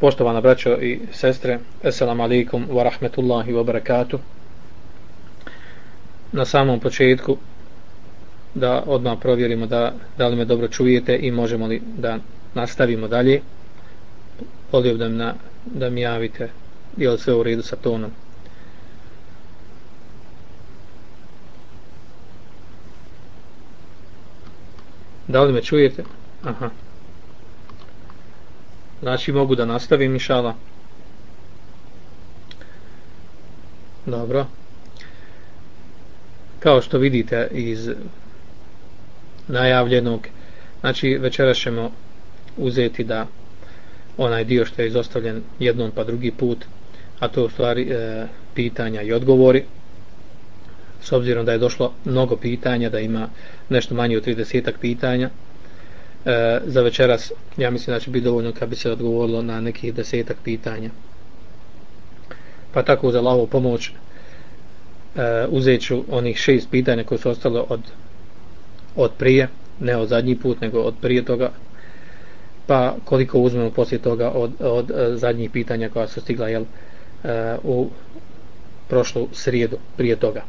Poštovana braćo i sestre, assalamu alaikum wa rahmetullahi wa barakatuh. Na samom početku da odmah provjerimo da, da li me dobro čujete i možemo li da nastavimo dalje. Volio da, na, da mi javite je li sve u redu sa tonom. Da li me čujete? Aha. Znači mogu da nastavim inšala. Dobro. Kao što vidite iz najavljenog, znači večeras ćemo uzeti da onaj dio što je izostavljen jednom pa drugi put, a to u stvari e, pitanja i odgovori. S obzirom da je došlo mnogo pitanja, da ima nešto manje od 30 pitanja, e, za večeras ja mislim da će biti dovoljno kad bi se odgovorilo na nekih desetak pitanja. Pa tako za lavu pomoć e, uzet ću onih šest pitanja koje su ostalo od, od prije ne od zadnji put nego od prije toga. Pa koliko uzmemo poslije toga od, od, od zadnjih pitanja koja su stigla jel, e, u prošlu srijedu prije toga.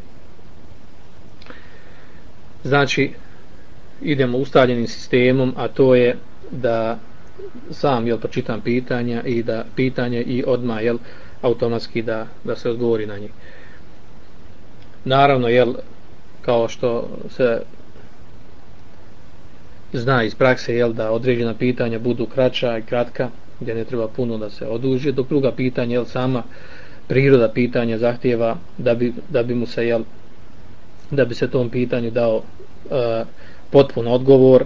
Znači idemo ustaljenim sistemom, a to je da sam jel pročitam pitanja i da pitanje i odma jel automatski da da se odgovori na njih. Naravno jel kao što se zna iz prakse jel da određena pitanja budu kraća i kratka gdje ne treba puno da se oduži dok druga pitanja jel sama priroda pitanja zahtjeva da bi, da bi mu se jel da bi se tom pitanju dao uh, potpun odgovor.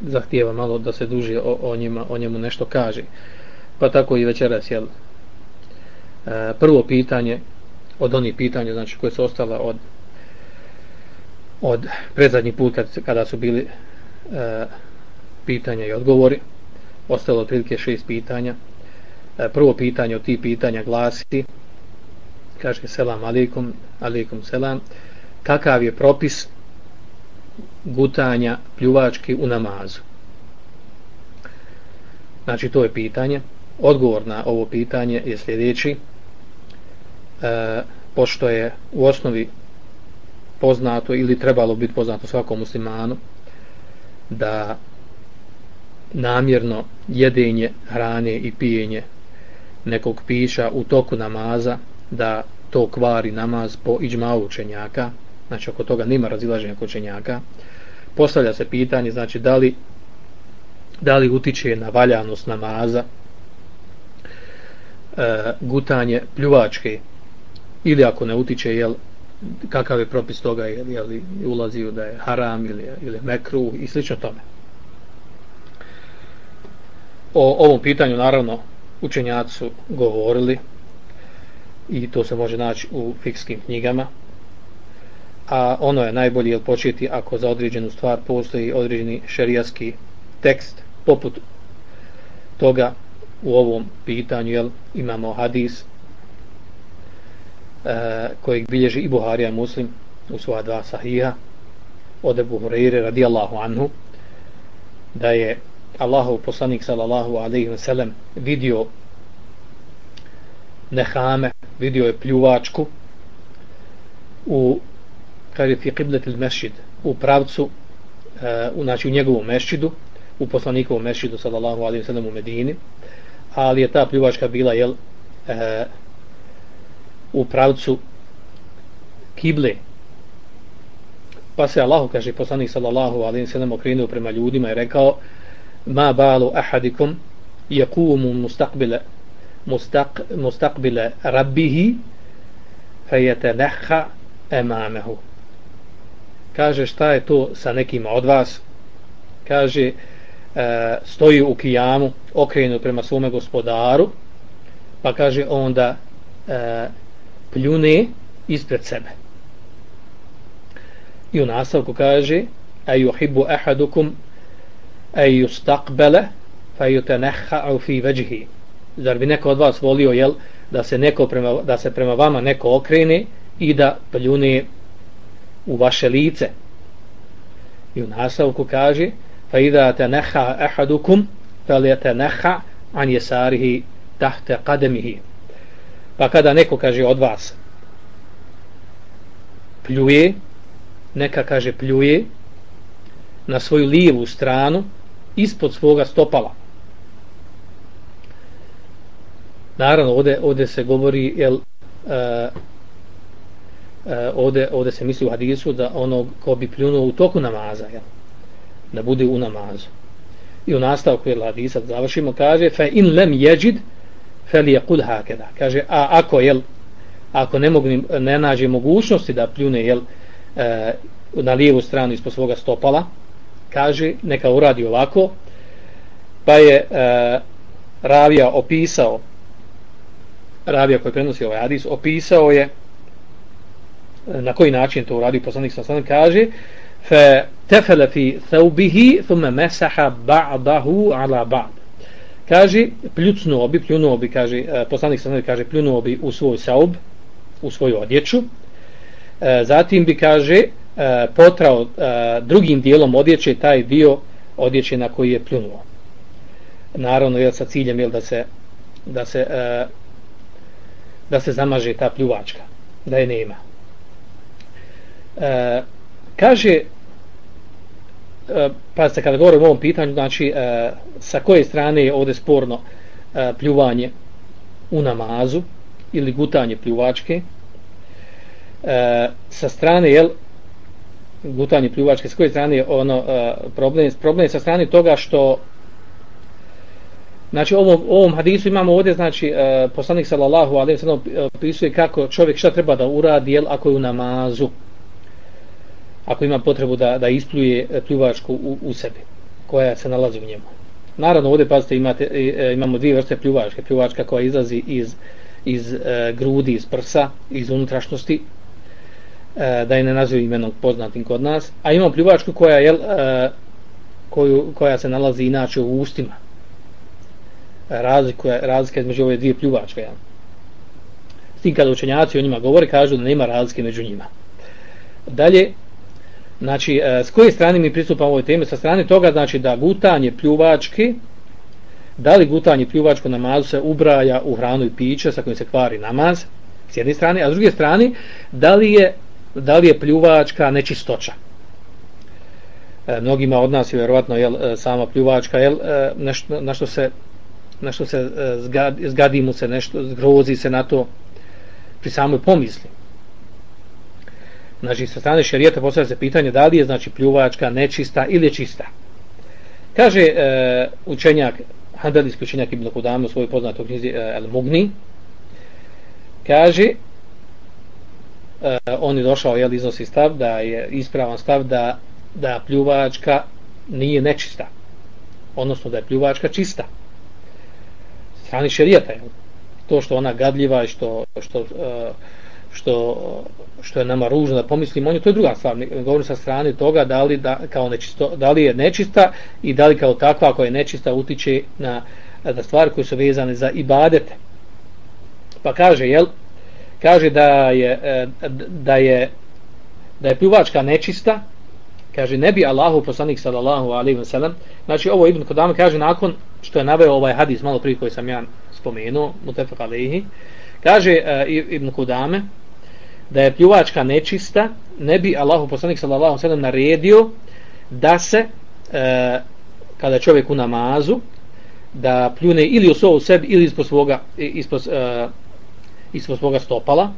Zahtijeva malo da se duži o, o, njima, o njemu nešto kaže. Pa tako i večeras jel, e, prvo pitanje od onih pitanja znači koje su ostala od od predzadnji put kad, kada su bili e, pitanja i odgovori. Ostalo otprilike šest pitanja. E, prvo pitanje od tih pitanja glasi kaže selam alikum alikum selam kakav je propis gutanja pljuvački u namazu. Znači, to je pitanje. Odgovor na ovo pitanje je sljedeći. E, pošto je u osnovi poznato ili trebalo biti poznato svakom muslimanu da namjerno jedenje hrane i pijenje nekog pića u toku namaza da to kvari namaz po iđma učenjaka znači oko toga nima razilaženja kod učenjaka. Postavlja se pitanje znači da li da li utiče na valjanost namaza e, gutanje pljuvačke ili ako ne utiče jel kakav je propis toga jel, jel ulazi da je haram ili ili mekru i slično tome. O ovom pitanju naravno učenjaci su govorili i to se može naći u fikskim knjigama a ono je najbolje početi ako za određenu stvar postoji određeni šerijaski tekst poput toga u ovom pitanju jel, imamo hadis e, kojeg bilježi i Buharija i Muslim u svoja dva sahiha od Ebu Hureyre radijallahu anhu da je Allahov poslanik sallallahu alaihi ve sellem vidio nehame, vidio je pljuvačku u kaže fi qiblatil masjid u pravcu uh, u znači u njegovom mešhidu u poslanikovom mešhidu sallallahu alejhi ve sellem u Medini. Ali je ta pljuvačka bila jel uh, u pravcu kible. Pa se Allahu kaže poslanik sallallahu alejhi ve sellem okrenuo prema ljudima i rekao ma balu ahadikum yaqumu mustaqbila mustaq mustaqbila rabbih fayatanakha amamahu kaže šta je to sa nekim od vas? Kaže e, stoji u kijamu okrenu prema svome gospodaru. Pa kaže onda e, pljune ispred sebe. I u nastavku kaže a yuhibbu ahadukum a yustaqbala fa yutanakha fi wajhi. Zar bi neko od vas volio jel da se neko prema da se prema vama neko okrene i da pljune u vaše lice. I u nastavku kaže fa idha tanaha ahadukum falyatanaha an yasarihi tahte kademihi pa kada neko kaže od vas pljuje neka kaže pljuje na svoju lijevu stranu ispod svoga stopala naravno ovdje, ovdje se govori jel, uh, e, ovde, ovdje se misli u hadisu da ono ko bi pljunuo u toku namaza jel, da bude u namazu. I u nastavku je hadisa završimo kaže fa in lem jeđid fel je kud hakeda kaže a ako jel ako ne mogu ne nađe mogućnosti da pljune jel e, na lijevu stranu ispod svoga stopala kaže neka uradi ovako. Pa je e, ravija opisao ravija koji prenosi ovaj hadis opisao je na koji način to uradio poslanik sa kaže fa tafala fi thaubihi thumma masaha ba'dahu ala ba'd. Kaže pljucnuo bi pljunuo bi kaže e, poslanik sa kaže pljunuo bi u svoj saub u svoju odjeću. E, zatim bi kaže e, potrao e, drugim dijelom odjeće taj dio odjeće na koji je pljunuo. Naravno je sa ciljem je da se da se e, da se zamaže ta pljuvačka da je nema. Eh, kaže e, pa kada govorimo o ovom pitanju znači e, sa koje strane je ovdje sporno e, pljuvanje u namazu ili gutanje pljuvačke? E, sa strane jel gutanje pljuvačke s koje strane je ono problem? Problem je sa strane toga što Znači ovom, ovom hadisu imamo ovdje znači poslanik sallallahu alejhi ve sellem opisuje kako čovjek šta treba da uradi jel ako je u namazu ako ima potrebu da, da ispluje e, pljuvačku u, u sebi, koja se nalazi u njemu. Naravno, ovdje, pazite, imate, e, e, imamo dvije vrste pljuvačke. Pljuvačka koja izlazi iz, iz e, grudi, iz prsa, iz unutrašnosti, e, da je ne nazivu imenom poznatim kod nas. A imamo pljuvačku koja, je, e, koju, koja se nalazi inače u ustima. Razlika, razlika između ove dvije pljuvačke. Ja. S tim kada učenjaci o njima govore, kažu da nema razlike među njima. Dalje, Znači, e, s koje strane mi pristupamo ovoj temi? Sa strane toga, znači, da gutanje pljuvačke, da li gutanje pljuvačko namazu se ubraja u hranu i piće sa kojim se kvari namaz, s jedne strane, a s druge strane, da li je, da li je pljuvačka nečistoća? E, mnogima od nas je vjerovatno jel, e, sama pljuvačka, jel, e, nešto, na što se, na što se zgadi, zgadi mu se nešto, zgrozi se na to pri samoj pomisli znači sa strane šerijeta postavlja se pitanje da li je znači pljuvačka nečista ili je čista. Kaže e, učenjak, Hanbelijski učenjak Ibn Kudam u svojoj poznatoj knjizi e, El Mugni, kaže, e, on je došao, jel, iznosi stav, da je ispravan stav da, da pljuvačka nije nečista. Odnosno da je pljuvačka čista. Strani šerijata, jel? To što ona gadljiva i što, što e, što, što je nama ružno da pomislimo, o njoj, to je druga stvar, govorim sa strane toga da li, da, kao nečisto, da li je nečista i da li kao takva ako je nečista utiče na, na stvari koje su vezane za ibadete. Pa kaže, jel, kaže da je, e, da je, da je pljuvačka nečista, kaže ne bi Allahu poslanik sallallahu alejhi ve sellem znači ovo Ibn Kodama kaže nakon što je naveo ovaj hadis malo prije koji sam ja spomenuo mutafaq alejhi kaže uh, Ibn Kudame da je pljuvačka nečista, ne bi Allahu poslanik sallallahu alejhi ve sellem naredio da se e, kada čovjek u namazu da pljune ili u svoj sebi ili ispod svoga e, ispod, e, ispod svoga stopala.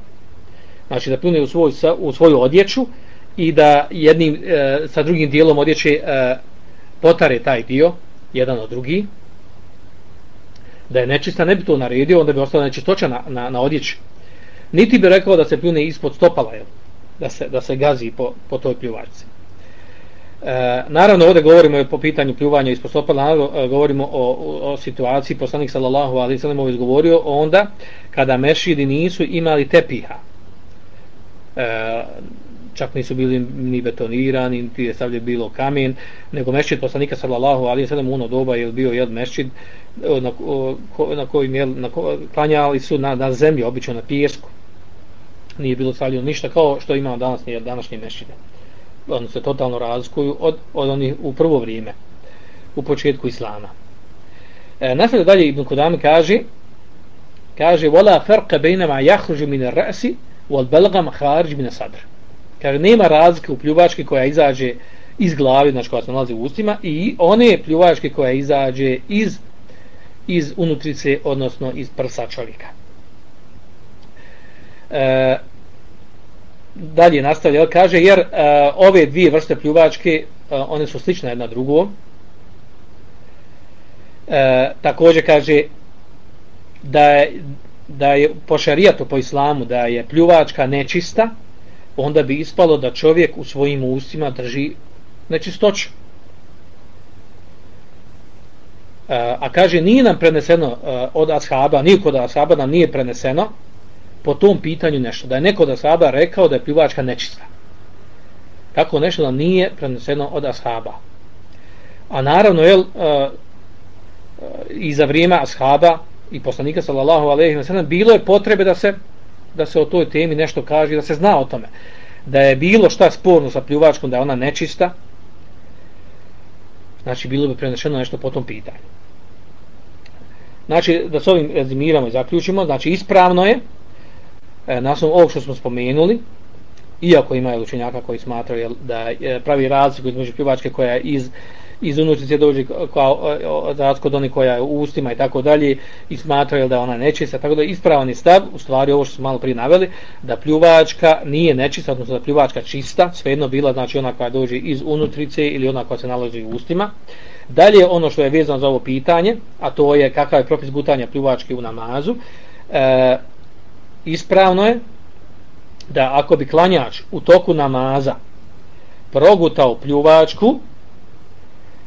Znači da pljune u svoj u svoju odjeću i da jednim e, sa drugim dijelom odjeće e, potare taj dio jedan od drugi da je nečista ne bi to naredio onda bi ostala nečistoća na, na, na odjeći niti bi rekao da se pljune ispod stopala, jel? Da, se, da se gazi po, po toj pljuvačci. E, naravno, ovdje govorimo po pitanju pljuvanja ispod stopala, naravno, e, govorimo o, o, o situaciji, poslanik sallallahu alaihi sallam ovo izgovorio, onda kada mešidi nisu imali tepiha. E, čak nisu bili ni betonirani, niti je stavlje bilo kamen, nego mešćid poslanika sallallahu alaihi sallam uno doba je bio jed mešćid e, na, na kojim je na, klanjali su na, na zemlji, obično na pijesku nije bilo saljeno ništa kao što imamo danas nije današnje mešide ono se totalno razlikuju od, od onih u prvo vrijeme u početku islama. E, nastavlja dalje Ibn Kudami kaže kaže wala farqa bainama yakhruju min ar-ra's wal balgham kharij min as-sadr. Kaže nema razlike u pljuvački koja izađe iz glavi znači koja se nalazi u ustima i one pljuvačke koja izađe iz iz unutrice odnosno iz prsa čovjeka. E, dalje nastavlja kaže jer e, ove dvije vrste pljuvačke e, one su slične jedna drugom e, također kaže da je, da je po šarijatu, po islamu, da je pljuvačka nečista, onda bi ispalo da čovjek u svojim ustima drži nečistoću. E, a kaže, nije nam preneseno e, od ashaba, nije od ashaba nam nije preneseno po tom pitanju nešto, da je neko od ashaba rekao da je pljuvačka nečista. Kako nešto nam nije preneseno od ashaba. A naravno, jel, e, e i za vrijeme ashaba i poslanika sallallahu alejhi ve sellem bilo je potrebe da se da se o toj temi nešto kaže da se zna o tome da je bilo šta sporno sa pljuvačkom da je ona nečista znači bilo bi prenešeno nešto po tom pitanju znači da s ovim rezimiramo i zaključimo znači ispravno je e, na osnovu ovog što smo spomenuli iako ima učenjaka koji smatraju da je pravi razliku između pljuvačke koja je iz iz unutrice dođe kao razliku od onih koja je u ustima i tako dalje i smatraju da ona nečista, tako da je ispravan stav, u stvari ovo što smo malo prije naveli, da pljuvačka nije nečista, odnosno da pljuvačka čista, svejedno bila znači ona koja dođe iz unutrice ili ona koja se nalazi u ustima. Dalje ono što je vezano za ovo pitanje, a to je kakav je propis gutanja pljuvačke u namazu, e, ispravno je da ako bi klanjač u toku namaza progutao pljuvačku,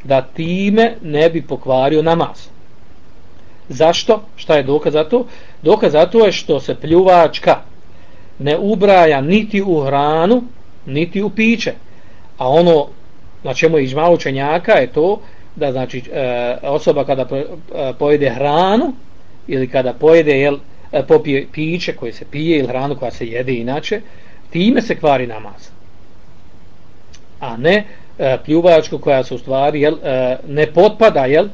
da time ne bi pokvario namaz. Zašto? Šta je dokaz za to? Dokaz za to je što se pljuvačka ne ubraja niti u hranu, niti u piće. A ono na čemu je ižma učenjaka je to da znači e, osoba kada e, pojede hranu ili kada pojede jel, E, popije piće koje se pije ili hranu koja se jede inače, time se kvari namaz. A ne e, pljuvačku koja se u stvari jel, e, ne potpada, jel,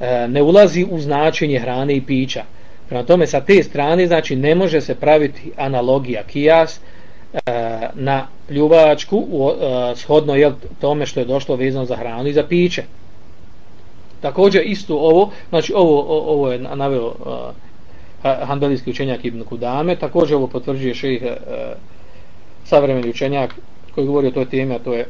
e, ne ulazi u značenje hrane i pića. Prema tome sa te strane znači ne može se praviti analogija kijas e, na pljuvačku u, e, shodno jel, tome što je došlo vezano za hranu i za piće. Također isto ovo, znači ovo, ovo je naveo e, hanbelijski učenjak Ibn Kudame, također ovo potvrđuje šejih e, savremeni učenjak koji govori o toj temi, a to je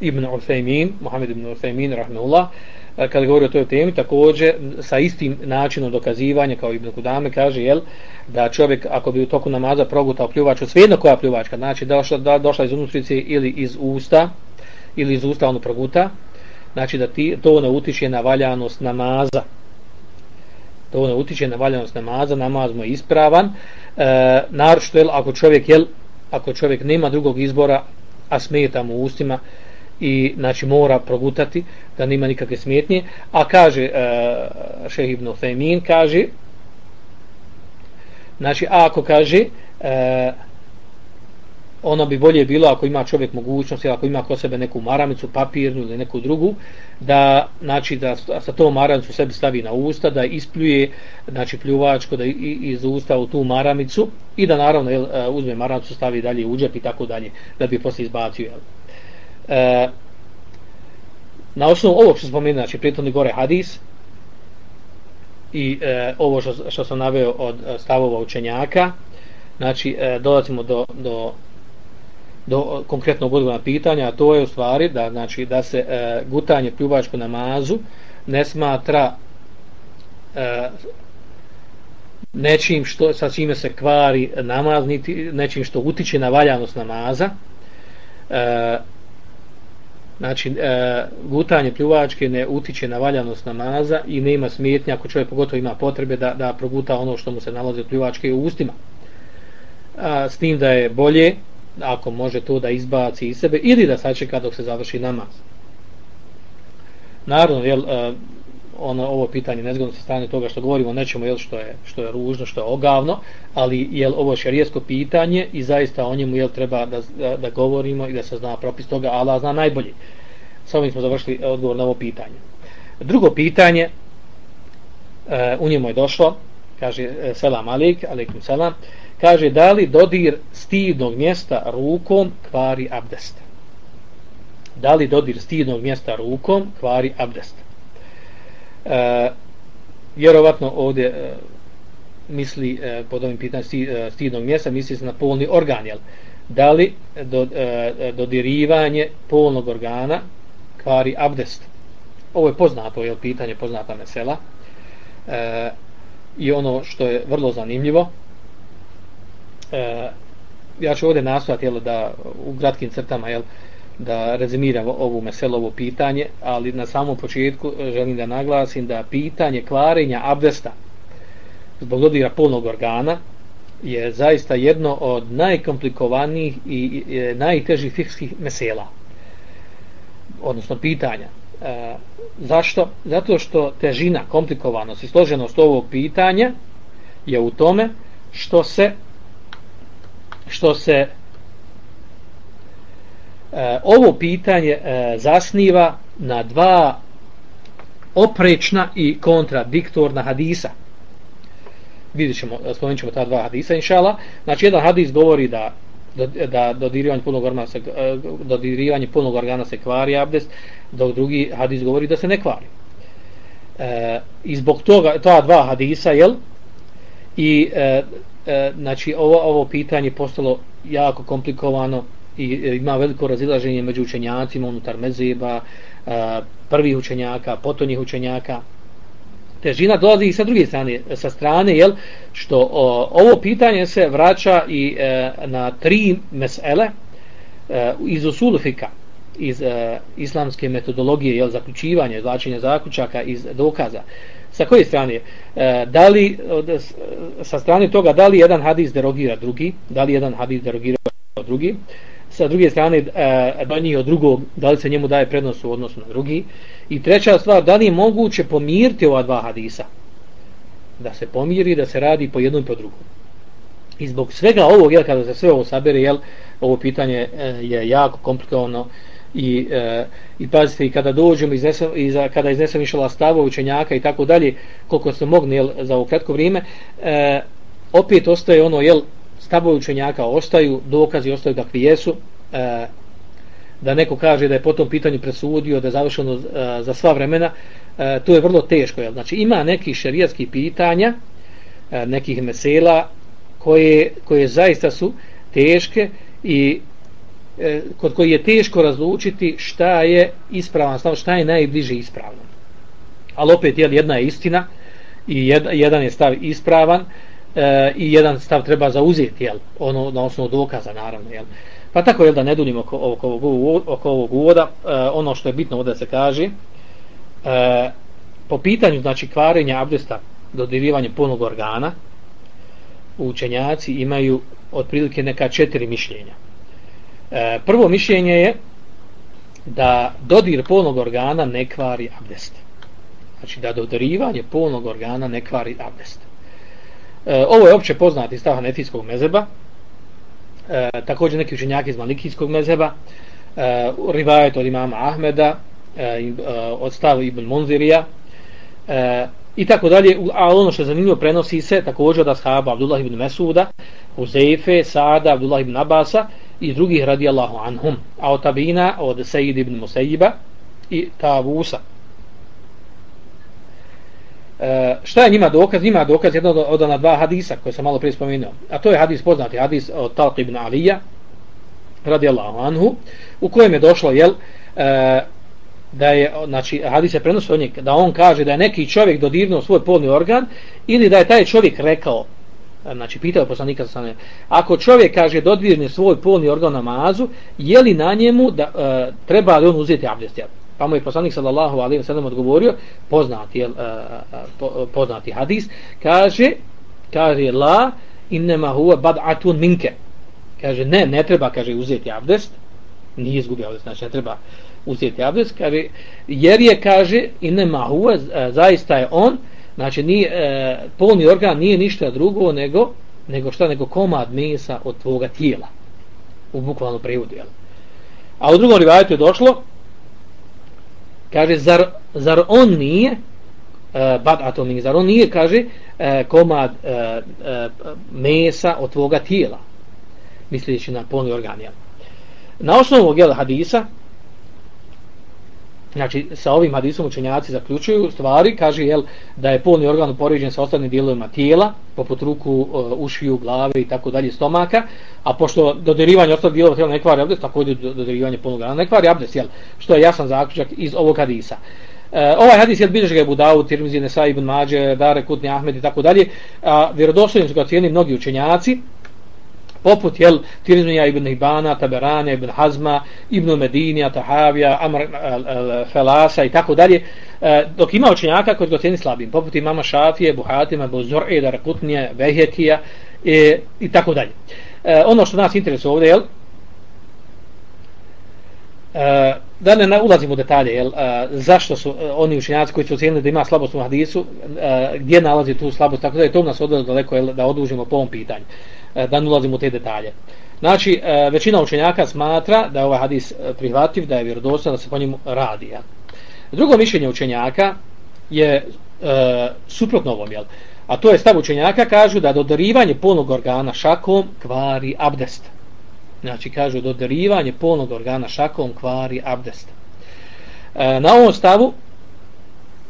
Ibn Uthaymin, Muhammed ibn Uthaymin, rahmeullah, e, kada govori o toj temi, također sa istim načinom dokazivanja kao Ibn Kudame kaže jel, da čovjek ako bi u toku namaza progutao pljuvačku, svejedno koja pljuvačka, znači došla, da, došla iz unutrice ili iz usta, ili iz usta ono proguta, znači da ti, to ne utiče na valjanost namaza da ono utiče na valjanost namaza, namaz mu je ispravan. E, naročito, jel, ako čovjek, jel, ako čovjek nema drugog izbora, a smeta mu ustima, i znači mora progutati da nema nikakve smetnje a kaže uh, šeh ibn Uthaymin kaže znači a ako kaže uh, ono bi bolje bilo ako ima čovjek mogućnost ili ako ima kod sebe neku maramicu, papirnu ili neku drugu da znači da sa tom maramicu sebi stavi na usta da ispljuje znači pljuvačko da iz usta u tu maramicu i da naravno jel, e, uzme maramicu stavi dalje u džep i tako dalje da bi posle izbacio jel. E, na osnovu ovog što spomenu, znači prijetno gore hadis i e, ovo što, što sam naveo od e, stavova učenjaka, znači e, dolazimo do, do, do konkretnog odgovora pitanja, a to je u stvari da, znači, da se e, gutanje pljuvačku namazu ne smatra e, nečim što, sa čime se kvari namaz, niti nečim što utiče na valjanost namaza, e, znači e, gutanje pljuvačke ne utiče na valjanost namaza i nema smetnja ako čovjek pogotovo ima potrebe da, da proguta ono što mu se nalazi od pljuvačke u ustima. A, s tim da je bolje ako može to da izbaci iz sebe ili da sačeka dok se završi namaz. Naravno jel, e, ono ovo pitanje nezgodno sa strane toga što govorimo nećemo jel što je što je ružno što je ogavno ali jel ovo šerijsko pitanje i zaista o njemu jel treba da, da, da govorimo i da se zna propis toga Allah zna najbolji. sa ovim smo završili e, odgovor na ovo pitanje. Drugo pitanje e, u njemu je došlo kaže e, selam alik alikum selam. Kaže da li dodir stidnog mjesta rukom kvari abdest? Da li dodir stidnog mjesta rukom kvari abdest? E, vjerovatno ovdje e, misli e, pod ovim pitanjem e, stidnog mjesta misli se na polni organ jel? da li do, e, dodirivanje polnog organa kvari abdest? Ovo je poznato je pitanje poznata mesela. E, i ono što je vrlo zanimljivo e, ja ću ovdje nastojati jel, da u kratkim crtama jel, da rezimiram ovu meselovo pitanje ali na samom početku želim da naglasim da pitanje kvarenja abdesta zbog dodira polnog organa je zaista jedno od najkomplikovanijih i, i, i najtežih fikskih mesela odnosno pitanja e, zašto? zato što težina, komplikovanost i složenost ovog pitanja je u tome što se što se e, ovo pitanje e, zasniva na dva oprečna i kontradiktorna hadisa vidjet ćemo, spomenut ćemo ta dva hadisa inšala. Znači jedan hadis govori da da dodirivanje punog organa se e, dodirivanje punog organa se kvari abdest, dok drugi hadis govori da se ne kvari. E, I zbog toga ta dva hadisa jel i e, e, znači ovo ovo pitanje postalo jako komplikovano i e, ima veliko razilaženje među učenjacima unutar mezeba, e, prvih učenjaka, potonjih učenjaka težina dolazi i sa druge strane, sa strane, jel, što o, ovo pitanje se vraća i e, na tri mesele e, iz usulufika, iz e, islamske metodologije, jel, zaključivanja, izvlačenja zaključaka iz dokaza. Sa koje strane? E, da li, od, sa strane toga, da li jedan hadis derogira drugi, da li jedan hadis derogira drugi, sa druge strane e, do njih od drugog, da li se njemu daje prednost u odnosu na drugi. I treća stvar, da li je moguće pomiriti ova dva hadisa? Da se pomiri, da se radi po jednom i po drugom. I zbog svega ovog, jel, kada se sve ovo sabere, jel, ovo pitanje e, je jako komplikovano i, e, i pazite, i kada dođemo, iznesem, i za, kada iznesem išala stavo učenjaka i tako dalje, koliko se mogne jel, za ovo kratko vrijeme, e, opet ostaje ono, jel, stavovi učenjaka ostaju, dokazi ostaju kakvi jesu, e, da neko kaže da je po tom pitanju presudio, da je završeno e, za sva vremena, e, to je vrlo teško. Jel? Znači ima neki šerijatskih pitanja, e, nekih mesela, koje, koje zaista su teške i e, kod koji je teško razlučiti šta je ispravan stav, šta je najbliže ispravno. Ali opet jel, jedna je istina i jed, jedan je stav ispravan, e, i jedan stav treba zauzeti, jel, ono na osnovu dokaza naravno, jel. Pa tako je da ne dunimo oko, oko, ovog, oko ovog uvoda, e, ono što je bitno ovdje se kaže, e, po pitanju znači kvarenja abdesta dodirivanje punog organa, učenjaci imaju otprilike neka četiri mišljenja. E, prvo mišljenje je da dodir polnog organa ne kvari abdest. Znači da dodirivanje polnog organa ne kvari abdest. E, ovo je opće poznati stav hanefijskog mezeba, e, također neki učenjaki iz malikijskog mezeba, e, rivajet od imama Ahmeda, e, e, od stavu Ibn Munzirija, e, i tako dalje, a ono što je zanimljivo prenosi se također od ashaba Abdullah ibn Mesuda, Huzeife, Sada, Abdullah ibn Abasa i drugih radijallahu anhum, a od tabina od Sejid ibn Musejiba i Tavusa. E, šta je njima dokaz? Njima dokaz jedno od, od ona dva hadisa koje sam malo prije spomenuo. A to je hadis poznati, hadis od Talq ibn Alija, radijallahu anhu, u kojem je došlo, jel, e, da je, znači, hadis je prenosio od njeg, da on kaže da je neki čovjek dodirnuo svoj polni organ, ili da je taj čovjek rekao, znači, pitao poslanika sa ako čovjek kaže dodirne svoj polni organ namazu, je li na njemu da, e, treba li on uzeti abdest, jel? Pa mu je poslanik sallallahu alaihi wa sallam odgovorio, poznati je eh, eh, eh, poznati hadis, kaže kaže la inma huwa bad'atun minke. Kaže ne, ne treba kaže uzeti abdest, nije izgubio abdest, znači ne treba uzeti abdest, kaže jer je kaže inma huwa zaista je on, znači ni e, polni organ nije ništa drugo nego nego šta nego komad mesa od tvoga tijela. U bukvalnom prevodu, jel? A u drugom rivajetu je došlo, Kaže, zar, zar on nije e, bad atom zar On nije, kaže, uh, komad uh, uh, mesa od tvoga tijela. Misleći na polni organ. Jel? Na osnovu ovog hadisa, Znači, sa ovim hadisom učenjaci zaključuju stvari, kaže jel, da je polni organ upoređen sa ostalim dijelovima tijela, poput ruku, ušiju, glave i tako dalje, stomaka, a pošto dodirivanje ostalih dijelova tijela ne kvari abdest, također dodirivanje polnog organa ne kvari abdest, jel, što je jasan zaključak iz ovog hadisa. E, ovaj hadis je bilježi ga je Budavu, Tirmizi, Nesa, Ibn Mađe, Dare, Kutni, Ahmed i tako dalje, a vjerodostojni su ga cijeni mnogi učenjaci, poput jel Tirmija ibn Ibana, Taberana ibn Hazma, ibn Medinija, Tahavija, Amr Felasa i tako dalje. E, dok ima učenjaka koji ga cijeni slabim, poput imama Šafije, Buhatima, Bozor'e, Darakutnije, Vehetija i, e, i tako dalje. E, ono što nas interesuje ovdje, jel, e, da ne ulazimo u detalje, jel, eh, zašto su eh, oni učenjaci koji su ocijenili da ima slabost u hadisu, gdje nalazi tu slabost, tako da je to nas odvelo daleko jel, da odužimo po ovom pitanju. E, da ne ulazimo u te detalje. Znači, e, većina učenjaka smatra da je ovaj hadis prihvativ, da je vjerodostan, da se po njemu radi. Ja. Drugo mišljenje učenjaka je e, suprotno ovom, jel? a to je stav učenjaka, kažu da dodarivanje polnog organa šakom kvari abdest. Znači, kažu dodirivanje polnog organa šakom kvari abdest. E, na ovom stavu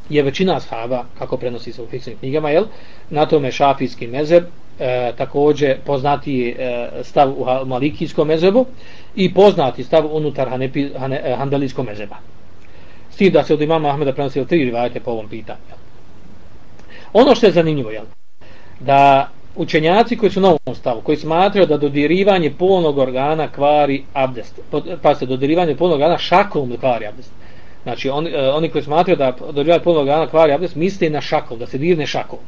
je većina ashaba, kako prenosi se u fiksnim knjigama, jel? na tome šafijski mezeb, e, također poznati e, stav u malikijskom mezebu i poznati stav unutar hanepi, hane, e, handelijskom mezeba. S tim da se od imama Ahmeda prenosi tri rivajte po ovom pitanju. Ono što je zanimljivo, jel? da učenjaci koji su na ovom stavu, koji smatraju da dodirivanje polnog organa kvari abdest, pa se dodirivanje polnog organa šakom kvari abdest, Znači, oni, uh, oni koji smatraju da dodirivanje polnog organa kvari abdest, misle na šakom, da se dirne šakom.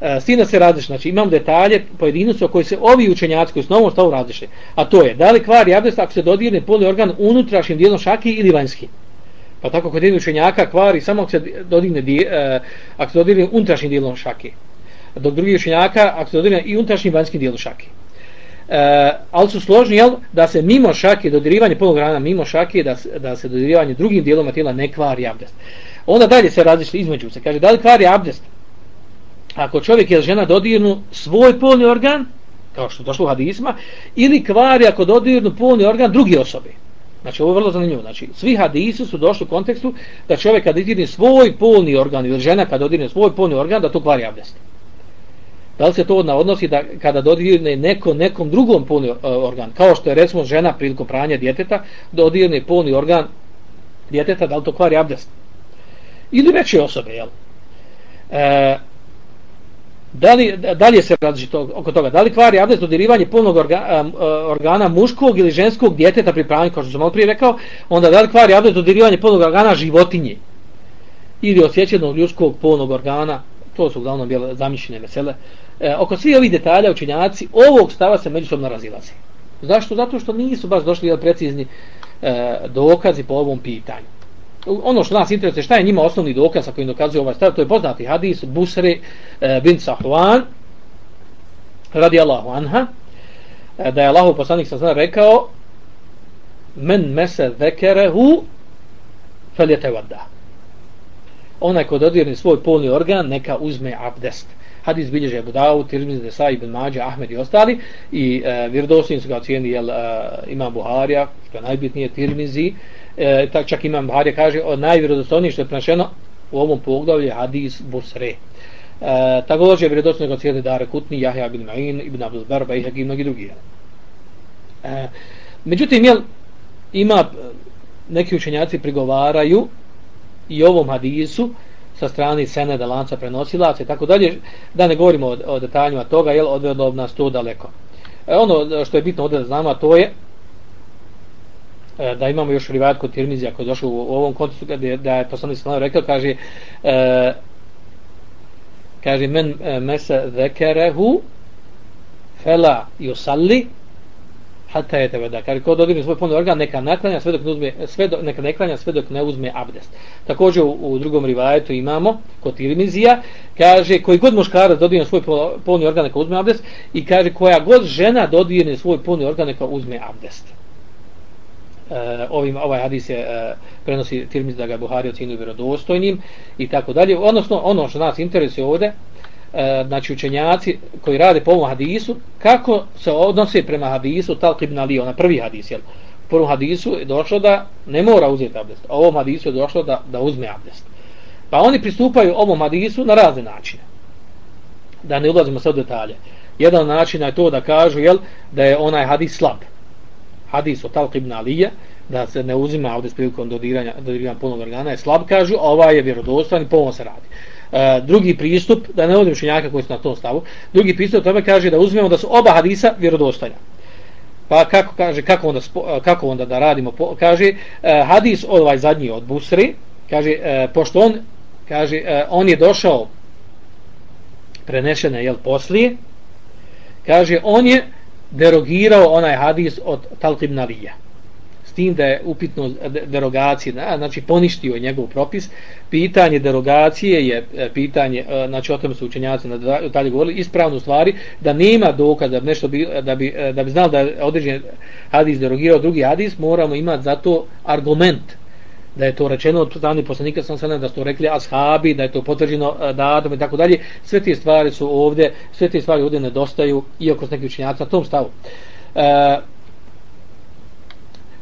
E, s tim da se različi, znači imam detalje pojedinaca koji se ovi učenjaci koji su na ovom stavu različi, a to je da li kvari abdest ako se dodirne polni organ unutrašnjim dijelom šake ili vanjskim. Pa tako kod jednog učenjaka kvari samo ako se dodirne, uh, ako se dodirne unutrašnjim dijelom šake. Dok drugi učenjaka ako dodirne i unutrašnji vanjski dijelu šake. E, ali su složni jel, da se mimo šake, dodirivanje polnog rana mimo šake, da, da se dodirivanje drugim dijelom tijela ne kvari abdest. Onda dalje se različite između se. Kaže, da li kvari abdest? Ako čovjek ili žena dodirnu svoj polni organ, kao što došlo u hadisma, ili kvari ako dodirnu polni organ drugi osobe. Znači, ovo je vrlo zanimljivo. Znači, svi hadisi su došli u kontekstu da čovjek kad dodirne svoj polni organ ili žena kad dodirne svoj polni organ, da to kvari abdest. Da li se to odnosi da kada dodirne neko nekom drugom polni e, organ, kao što je recimo žena prilikom pranja djeteta, dodirne polni organ djeteta, da li to kvari abdest? Ili veće osobe, jel? E, da li, da li se radi to, oko toga? Da li kvari abdest dodirivanje polnog organa, e, e, organa muškog ili ženskog djeteta pri pranju, kao što sam malo prije rekao, onda da li kvari abdest dodirivanje polnog organa životinje? Ili osjećenog ljudskog polnog organa, to su uglavnom bile zamišljene mesele, e, oko svih ovih detalja učinjaci ovog stava se međusobno razilaze. Zašto? Zato što nisu baš došli jel, precizni e, dokazi po ovom pitanju. Ono što nas interesuje, šta je njima osnovni dokaz sa kojim dokazuje ovaj stav, to je poznati hadis Busri e, bin Sahwan radi Allahu anha e, da je Allahu poslanik sa zna rekao men mese zekerehu feljete vada onaj ko dodirni svoj polni organ neka uzme abdest hadis bilježe Abu Dawud, Tirmizi, Nesa, Ibn Mađa, Ahmed i ostali i e, vjerodostojni su ga ocijeni jel, e, imam Buharija, što je najbitnije Tirmizi, e, tak, čak imam Buharija kaže o najvjerodostojniji što je prenašeno u ovom poglavlju hadis Busre. E, također je vjerodostojni ga ocijeni Dara Kutni, Jahja ibn Ma'in, Ibn Abdul Barba i i mnogi drugi. E, međutim, jel, ima e, neki učenjaci prigovaraju i ovom hadisu, sa strane seneda lanca prenosilaca i tako dalje, da ne govorimo o, o detaljima toga, jel, odvedlo nas to daleko. E, ono što je bitno ovdje da znamo, to je e, da imamo još rivajat kod Tirmizija koji je došao u, u ovom kontekstu da, da je poslanik sallam rekao, kaže e, kaže men e, mese zekerehu fela yusalli hatta je tebe da kaže ko dodirne svoj polni organ neka naklanja sve dok ne uzme sve dok, neka naklanja sve dok ne uzme abdest. Također u, u drugom rivajetu imamo kod Tirmizija kaže koji god muškarac dodirne svoj polni organ neka uzme abdest i kaže koja god žena dodirne svoj polni organ neka uzme abdest. E, ovim ovaj hadis je e, prenosi Tirmiz da ga Buhari ocjenjuje vjerodostojnim i tako dalje odnosno ono što nas interesuje ovde e, znači učenjaci koji rade po ovom hadisu kako se odnose prema hadisu Talq ibn Ali ona prvi hadis jel? U prvom hadisu je došlo da ne mora uzeti abdest a ovom hadisu je došlo da, da uzme abdest. Pa oni pristupaju ovom hadisu na razne načine da ne ulazimo sad u detalje. Jedan način je to da kažu jel, da je onaj hadis slab. Hadis o Talq ibn Alija, da se ne uzima ovdje s prilikom dodiranja, dodiranja polnog organa, je slab, kažu, a ovaj je vjerodostan i polno se radi. E, drugi pristup, da ne odim šenjaka koji su na tom stavu, drugi pristup tome kaže da uzmemo da su oba hadisa vjerodostojna. Pa kako kaže, kako onda, e, kako onda da radimo? Kaže, e, hadis ovaj zadnji od Busri, kaže, e, pošto on, kaže, e, on je došao prenešene, jel, poslije, kaže, on je, derogirao onaj hadis od Talqib Nalija tim da je upitno derogacije, znači poništio njegov propis. Pitanje derogacije je e, pitanje, e, znači o tome su učenjaci na dalje govorili, ispravno stvari, da nema dokaza da, nešto bi, da, bi, e, da bi znal da je određen hadis derogirao drugi hadis, moramo imati za to argument da je to rečeno od strane poslanika sam sada da su to rekli ashabi, da je to potvrđeno datom i tako dalje. Sve te stvari su ovdje, sve te stvari ovdje nedostaju iako su neki učenjaci na tom stavu. E,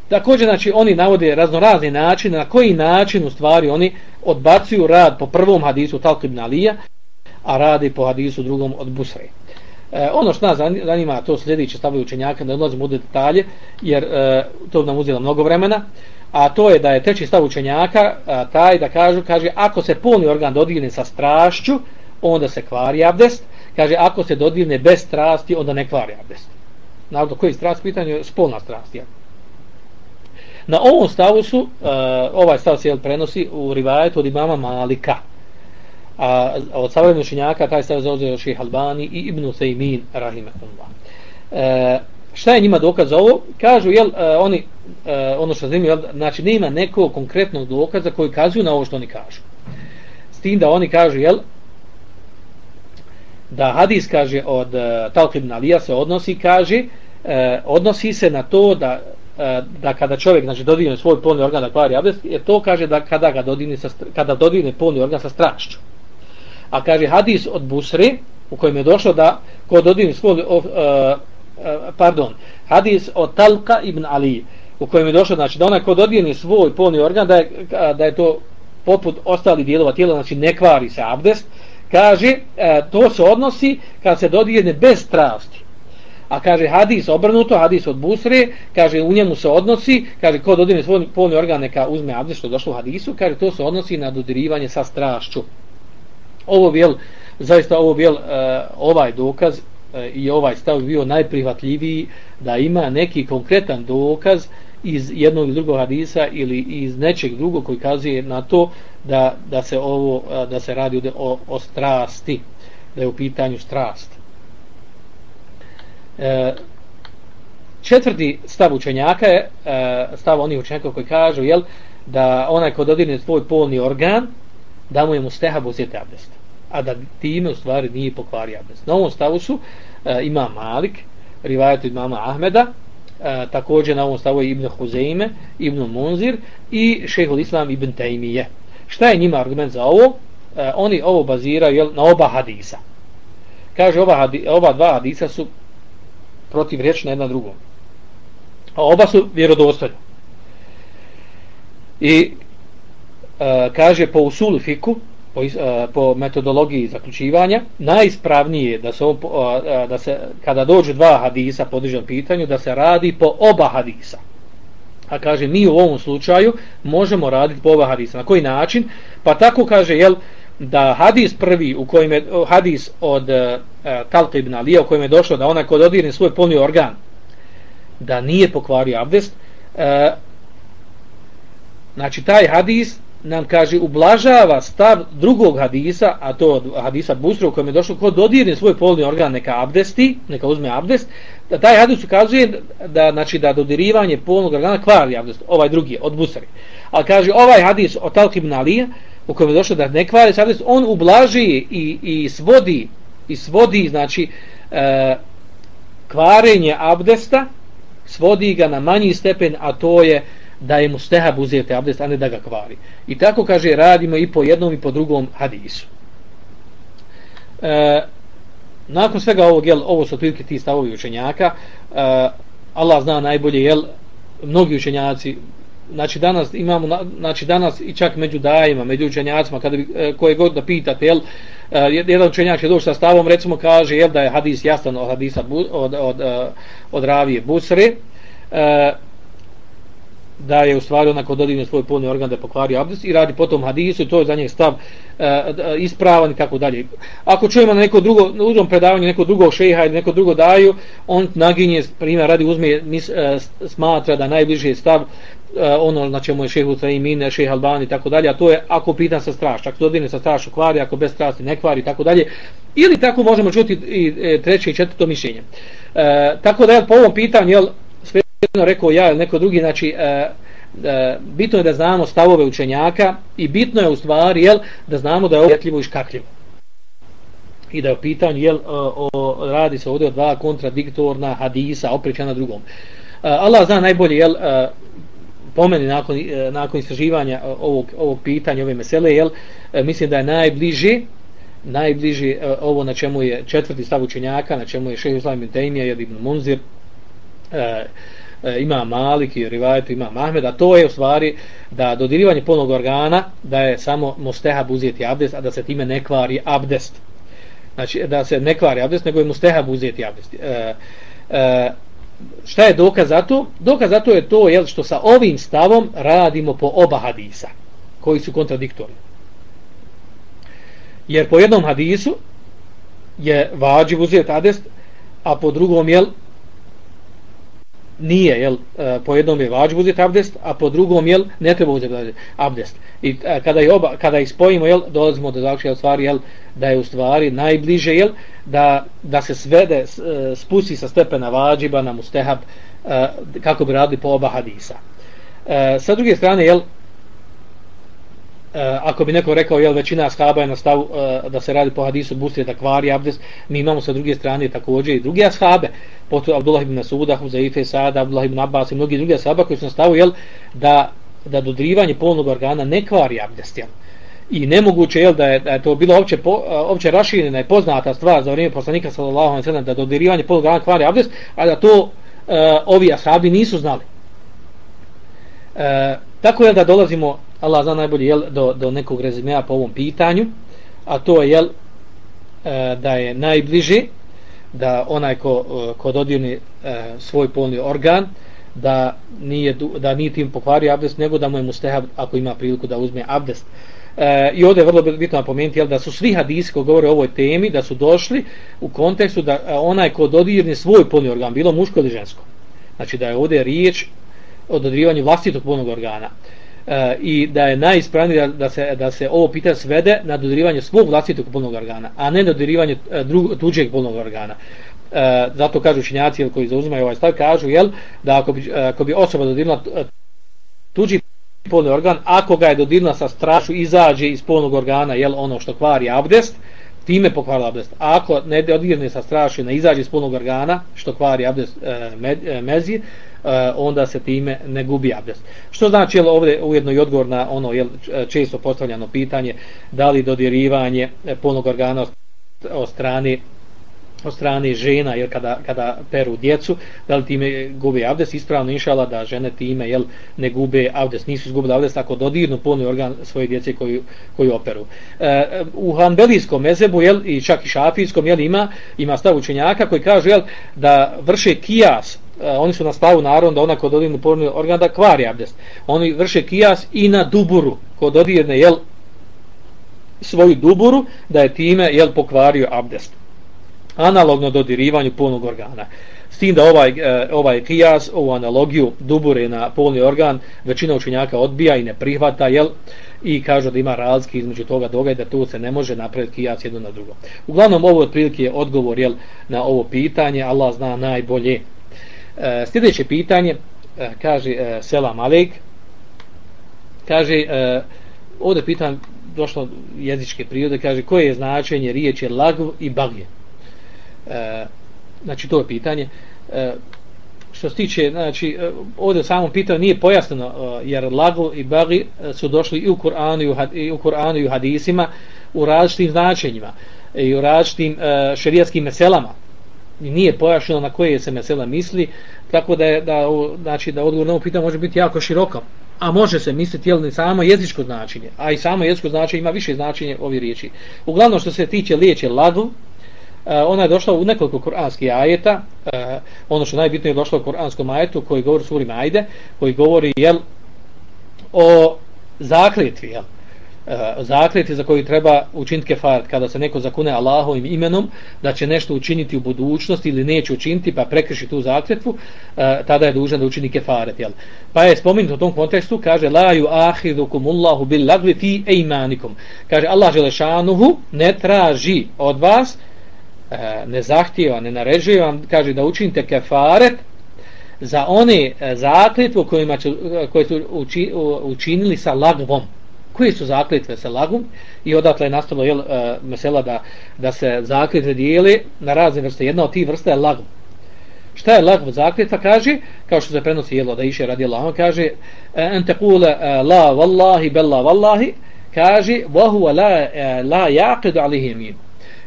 također, znači, oni navode raznorazne načine, na koji način u stvari oni odbacuju rad po prvom hadisu Talq ibn Alija, a radi po hadisu drugom od Busre. E, ono što nas zanima, to sljedeće stavljaju učenjaka, da odlazimo u detalje, jer e, to nam uzela mnogo vremena a to je da je treći stav učenjaka a, taj da kažu, kaže, ako se polni organ dodirne sa strašću, onda se kvari abdest, kaže, ako se dodirne bez strasti, onda ne kvari abdest. Naravno, koji strast pitanje je spolna strast, ja. Na ovom stavu su, uh, ovaj stav se prenosi u rivajetu od imama Malika, a od savrednog učenjaka taj stav zauzeo ših Albani i Ibn Sejmin, rahimahullah. Uh, eh, šta je njima dokaz za ovo? Kažu, jel, uh, oni, uh, ono što zanimljivo, znači nema nekog konkretnog dokaza koji kazuju na ovo što oni kažu. S tim da oni kažu, jel, da hadis kaže od uh, Talq ibn Alija se odnosi, kaže, uh, odnosi se na to da E, da kada čovjek znači dodirne svoj polni organ da kvari abdest, je to kaže da kada ga dodirne sa kada dodirne polni organ sa strašću. A kaže hadis od Busri u kojem je došlo da ko dodirne svoj uh, pardon, hadis od Talka ibn Ali, u kojem je došlo, znači, da onaj ko dodijeni svoj polni organ, da je, da je to poput ostali dijelova tijela, znači ne kvari se abdest, kaže, e, to se odnosi kad se dodirne bez strasti. A kaže hadis obrnuto, hadis od Busre, kaže u njemu se odnosi, kaže ko dodijene svoj polni organ neka uzme abdest, što došlo u hadisu, kaže to se odnosi na dodirivanje sa strašću. Ovo bijel, zaista ovo bijel, e, ovaj dokaz e, i ovaj stav bio najprihvatljiviji da ima neki konkretan dokaz iz jednog ili drugog hadisa ili iz nečeg drugog koji kazuje na to da, da se ovo e, da se radi o, o strasti da je u pitanju strast e, četvrti stav učenjaka je e, stav onih učenjaka koji kažu jel, da onaj ko dodirne svoj polni organ da mu je mu steha buzete abdest a da time u stvari nije pokvari abdest. Na ovom stavu su e, ima Malik, rivajet od mama Ahmeda, e, također na ovom stavu je Ibn Huzeime, Ibn Munzir i šehol Islam Ibn Tejmije. Šta je njima argument za ovo? E, oni ovo baziraju jel, na oba hadisa. Kaže, oba, hadi, oba dva hadisa su protiv riječna jedna drugom. A oba su vjerodostojna. I e, kaže po usulu fiku, po, e, po metodologiji zaključivanja najispravnije je da se, on, e, e, da se kada dođu dva hadisa po određenom pitanju da se radi po oba hadisa a kaže mi u ovom slučaju možemo raditi po oba hadisa na koji način pa tako kaže jel da hadis prvi u kojem je hadis od e, e, uh, Talq ibn Ali u kojem je došlo da ona kod dodirne svoj polni organ da nije pokvario abdest uh, znači taj hadis nam kaže ublažava stav drugog hadisa, a to od hadisa Busra u kojem je došlo ko dodirne svoj polni organ neka abdesti, neka uzme abdest, da taj hadis ukazuje da, znači, da dodirivanje polnog organa kvari abdest, ovaj drugi od Busra. Ali kaže ovaj hadis od Talq ibn Alija u kojem je došlo da ne kvari abdest, on ublaži i, i svodi, i svodi znači e, kvarenje abdesta, svodi ga na manji stepen, a to je da je mu stehab uzeti abdest, a ne da ga kvari. I tako kaže, radimo i po jednom i po drugom hadisu. E, nakon svega ovog, jel, ovo su otprilike ti stavovi učenjaka, e, Allah zna najbolje, jel, mnogi učenjaci, znači danas imamo, znači danas i čak među dajima, među učenjacima, kada bi, e, koje god da pitate, jel, e, jedan učenjak je došao sa stavom, recimo kaže, jel, da je hadis jasan od hadisa, od, od, od, od ravije Busre, e, da je u stvari onako dodigne svoj polni organ da je pokvario abdest i radi potom hadisu i to je za njeg stav e, e, ispravan i tako dalje. Ako čujemo na neko drugo, na uzom predavanju neko drugo šeha ili neko drugo daju, on naginje, primjer radi uzme, mis, e, smatra da najbliži je stav e, ono na čemu je šehu Traimine, šeha Albani i tako dalje, a to je ako pitan sa straš, ako dodigne sa strašu kvari, ako bez strasti ne kvari i tako dalje, ili tako možemo čuti i e, treće i četvrto mišljenje. E, tako da je po ovom pitanju, jel, jedno rekao ja ili neko drugi, znači e, e, bitno je da znamo stavove učenjaka i bitno je u stvari jel, da znamo da je ovo vjetljivo i škakljivo. I da je u pitanju, jel, o, o, radi se ovdje o dva kontradiktorna hadisa, opreća na drugom. E, Allah zna najbolje, jel, e, pomeni nakon, e, nakon istraživanja ovog, ovog pitanja, ove mesele, jel, e, mislim da je najbliži, najbliži e, ovo na čemu je četvrti stav učenjaka, na čemu je šehr Islam ibn Taymiyyah, ibn Munzir, e, e, ima Malik i Rivajet ima Mahmed, a to je u stvari da dodirivanje polnog organa da je samo mustehab uzeti abdest, a da se time ne kvari abdest. Znači da se ne kvari abdest, nego je mustehab uzeti abdest. E, e, šta je dokaz za to? Dokaz za to je to jel, što sa ovim stavom radimo po oba hadisa, koji su kontradiktorni. Jer po jednom hadisu je vađiv uzeti abdest, a po drugom jel, nije, jel, e, po jednom je vađbu uzeti abdest, a po drugom, jel, ne treba uzeti abdest. I a, kada je oba, kada ih spojimo, jel, dolazimo do zaključka stvari, jel, da je u stvari najbliže, jel, da, da se svede, e, spusti sa stepena vađiba na mustehab, kako bi radili po oba hadisa. Sa druge strane, jel, E, ako bi neko rekao jel većina ashaba je na stavu e, da se radi po hadisu Busrije da kvari abdest, mi imamo sa druge strane također i druge ashabe, potom Abdullah ibn Suda, Huzaife, Sada, Abdullah ibn Abbas i mnogi drugi ashaba koji su na stavu jel, da, da dodrivanje polnog organa ne kvari abdest. Jel. I nemoguće je da je, da je to bilo opće, po, eh, opće raširena i poznata stvar za vrijeme poslanika sallallahu alejhi ve sellem da dodirivanje polnog organa kvari abdest, a da to e, ovi ashabi nisu znali. E, tako je da dolazimo Allah zna najbolje jel, do, do nekog rezimea po ovom pitanju, a to je jel, e, da je najbliži da onaj ko, e, ko dodirni e, svoj polni organ da nije, da nije tim pokvario abdest nego da mu je mustehab ako ima priliku da uzme abdest. E, i ovdje je vrlo bitno napomenuti jel, da su svi hadisi koji govore o ovoj temi da su došli u kontekstu da e, onaj ko dodirni svoj polni organ bilo muško ili žensko. Znači da je ovdje riječ o dodirivanju vlastitog polnog organa. e, E, i da je najispravnije da, da, se, da se ovo pitanje svede na dodirivanje svog vlastitog polnog organa, a ne na dodirivanje e, drug, tuđeg polnog organa. E, zato kažu učinjaci koji zauzimaju ovaj stav, kažu jel, da ako bi, e, ako bi osoba dodirila tuđi polni organ, ako ga je dodirila sa strašu, izađe iz polnog organa, jel, ono što kvari abdest, time pokvarila abdest. A ako ne dodirne sa strašu, ne izađe iz polnog organa, što kvari abdest e, med, e, mezi, Eh, onda se time ne gubi abdest. Što znači jel, ovdje ujedno i odgovor na ono jel, često postavljano pitanje da li dodirivanje eh, polnog organa od strane od strane žena jer kada, kada peru djecu da li time gube abdest ispravno inšala da žene time jel, ne gube abdest nisu izgubili abdest ako dodirnu polni organ svoje djece koju, koju operu e, u hanbelijskom mezebu jel, i čak i šafijskom jel, ima ima stav učenjaka koji kažu jel, da vrše kijas E, oni su na stavu naravno da ona kod dodirne polni organ da kvari abdest. Oni vrše kijas i na duburu, kod odirne jel, svoju duburu, da je time jel, pokvario abdest. Analogno dodirivanju polnog organa. S tim da ovaj, e, ovaj kijas, ovu analogiju dubure na polni organ, većina učenjaka odbija i ne prihvata, jel, i kažu da ima razlike između toga događa da tu se ne može napraviti kijas jedno na drugo. Uglavnom ovo otprilike je odgovor jel, na ovo pitanje, Allah zna najbolje E, sljedeće pitanje e, kaže e, Selam Alek kaže e, ovdje pitan došlo jezičke prirode kaže koje je značenje riječi lagv i bagje? E, znači to je pitanje. E, što se tiče, znači, ovde ovdje pitao nije pojasneno, e, jer lagu i bagi e, su došli i u Kur'anu i u, Kur'anu i u hadisima u različitim značenjima i u različitim e, šerijatskim meselama. I nije pojašnjeno na koje se mesela misli, tako da, je, da, znači, da odgovor na ovo pitanje može biti jako široko. A može se misliti jel ne samo jezičko značenje, a i samo jezičko značenje ima više značenje ovi riječi. Uglavnom što se tiče liječe lagu, e, ona je došla u nekoliko kuranskih ajeta, e, ono što najbitnije je došlo u kuranskom ajetu koji govori suri Majde, koji govori jel, o zakljetvi, jel, Eh, zakljeti za koju treba učiniti kefaret, kada se neko zakune Allahovim imenom, da će nešto učiniti u budućnosti ili neće učiniti, pa prekriši tu zakljetvu, eh, tada je dužan da učini kefaret. Jel. Pa je spomenuto u tom kontekstu, kaže, la ju ahidukum Allahu bil lagvi fi eimanikum. Kaže, Allah želešanuhu ne traži od vas, eh, ne zahtijeva, ne naređuje vam, kaže da učinite kefaret za one e, kojima će, koje su uči, učinili sa lagvom. Koje su zakljetve se lagu I odatle je nastalo jel, e, mesela da, da se zakljetve dijeli na razne vrste. Jedna od tih vrsta je lagv. Šta je lagv zakljetva? Kaže, kao što se prenosi jelo da iše radi Allahom, kaže e, en te kule la vallahi bella vallahi, kaže vahu la, e, la jaqidu alihi minu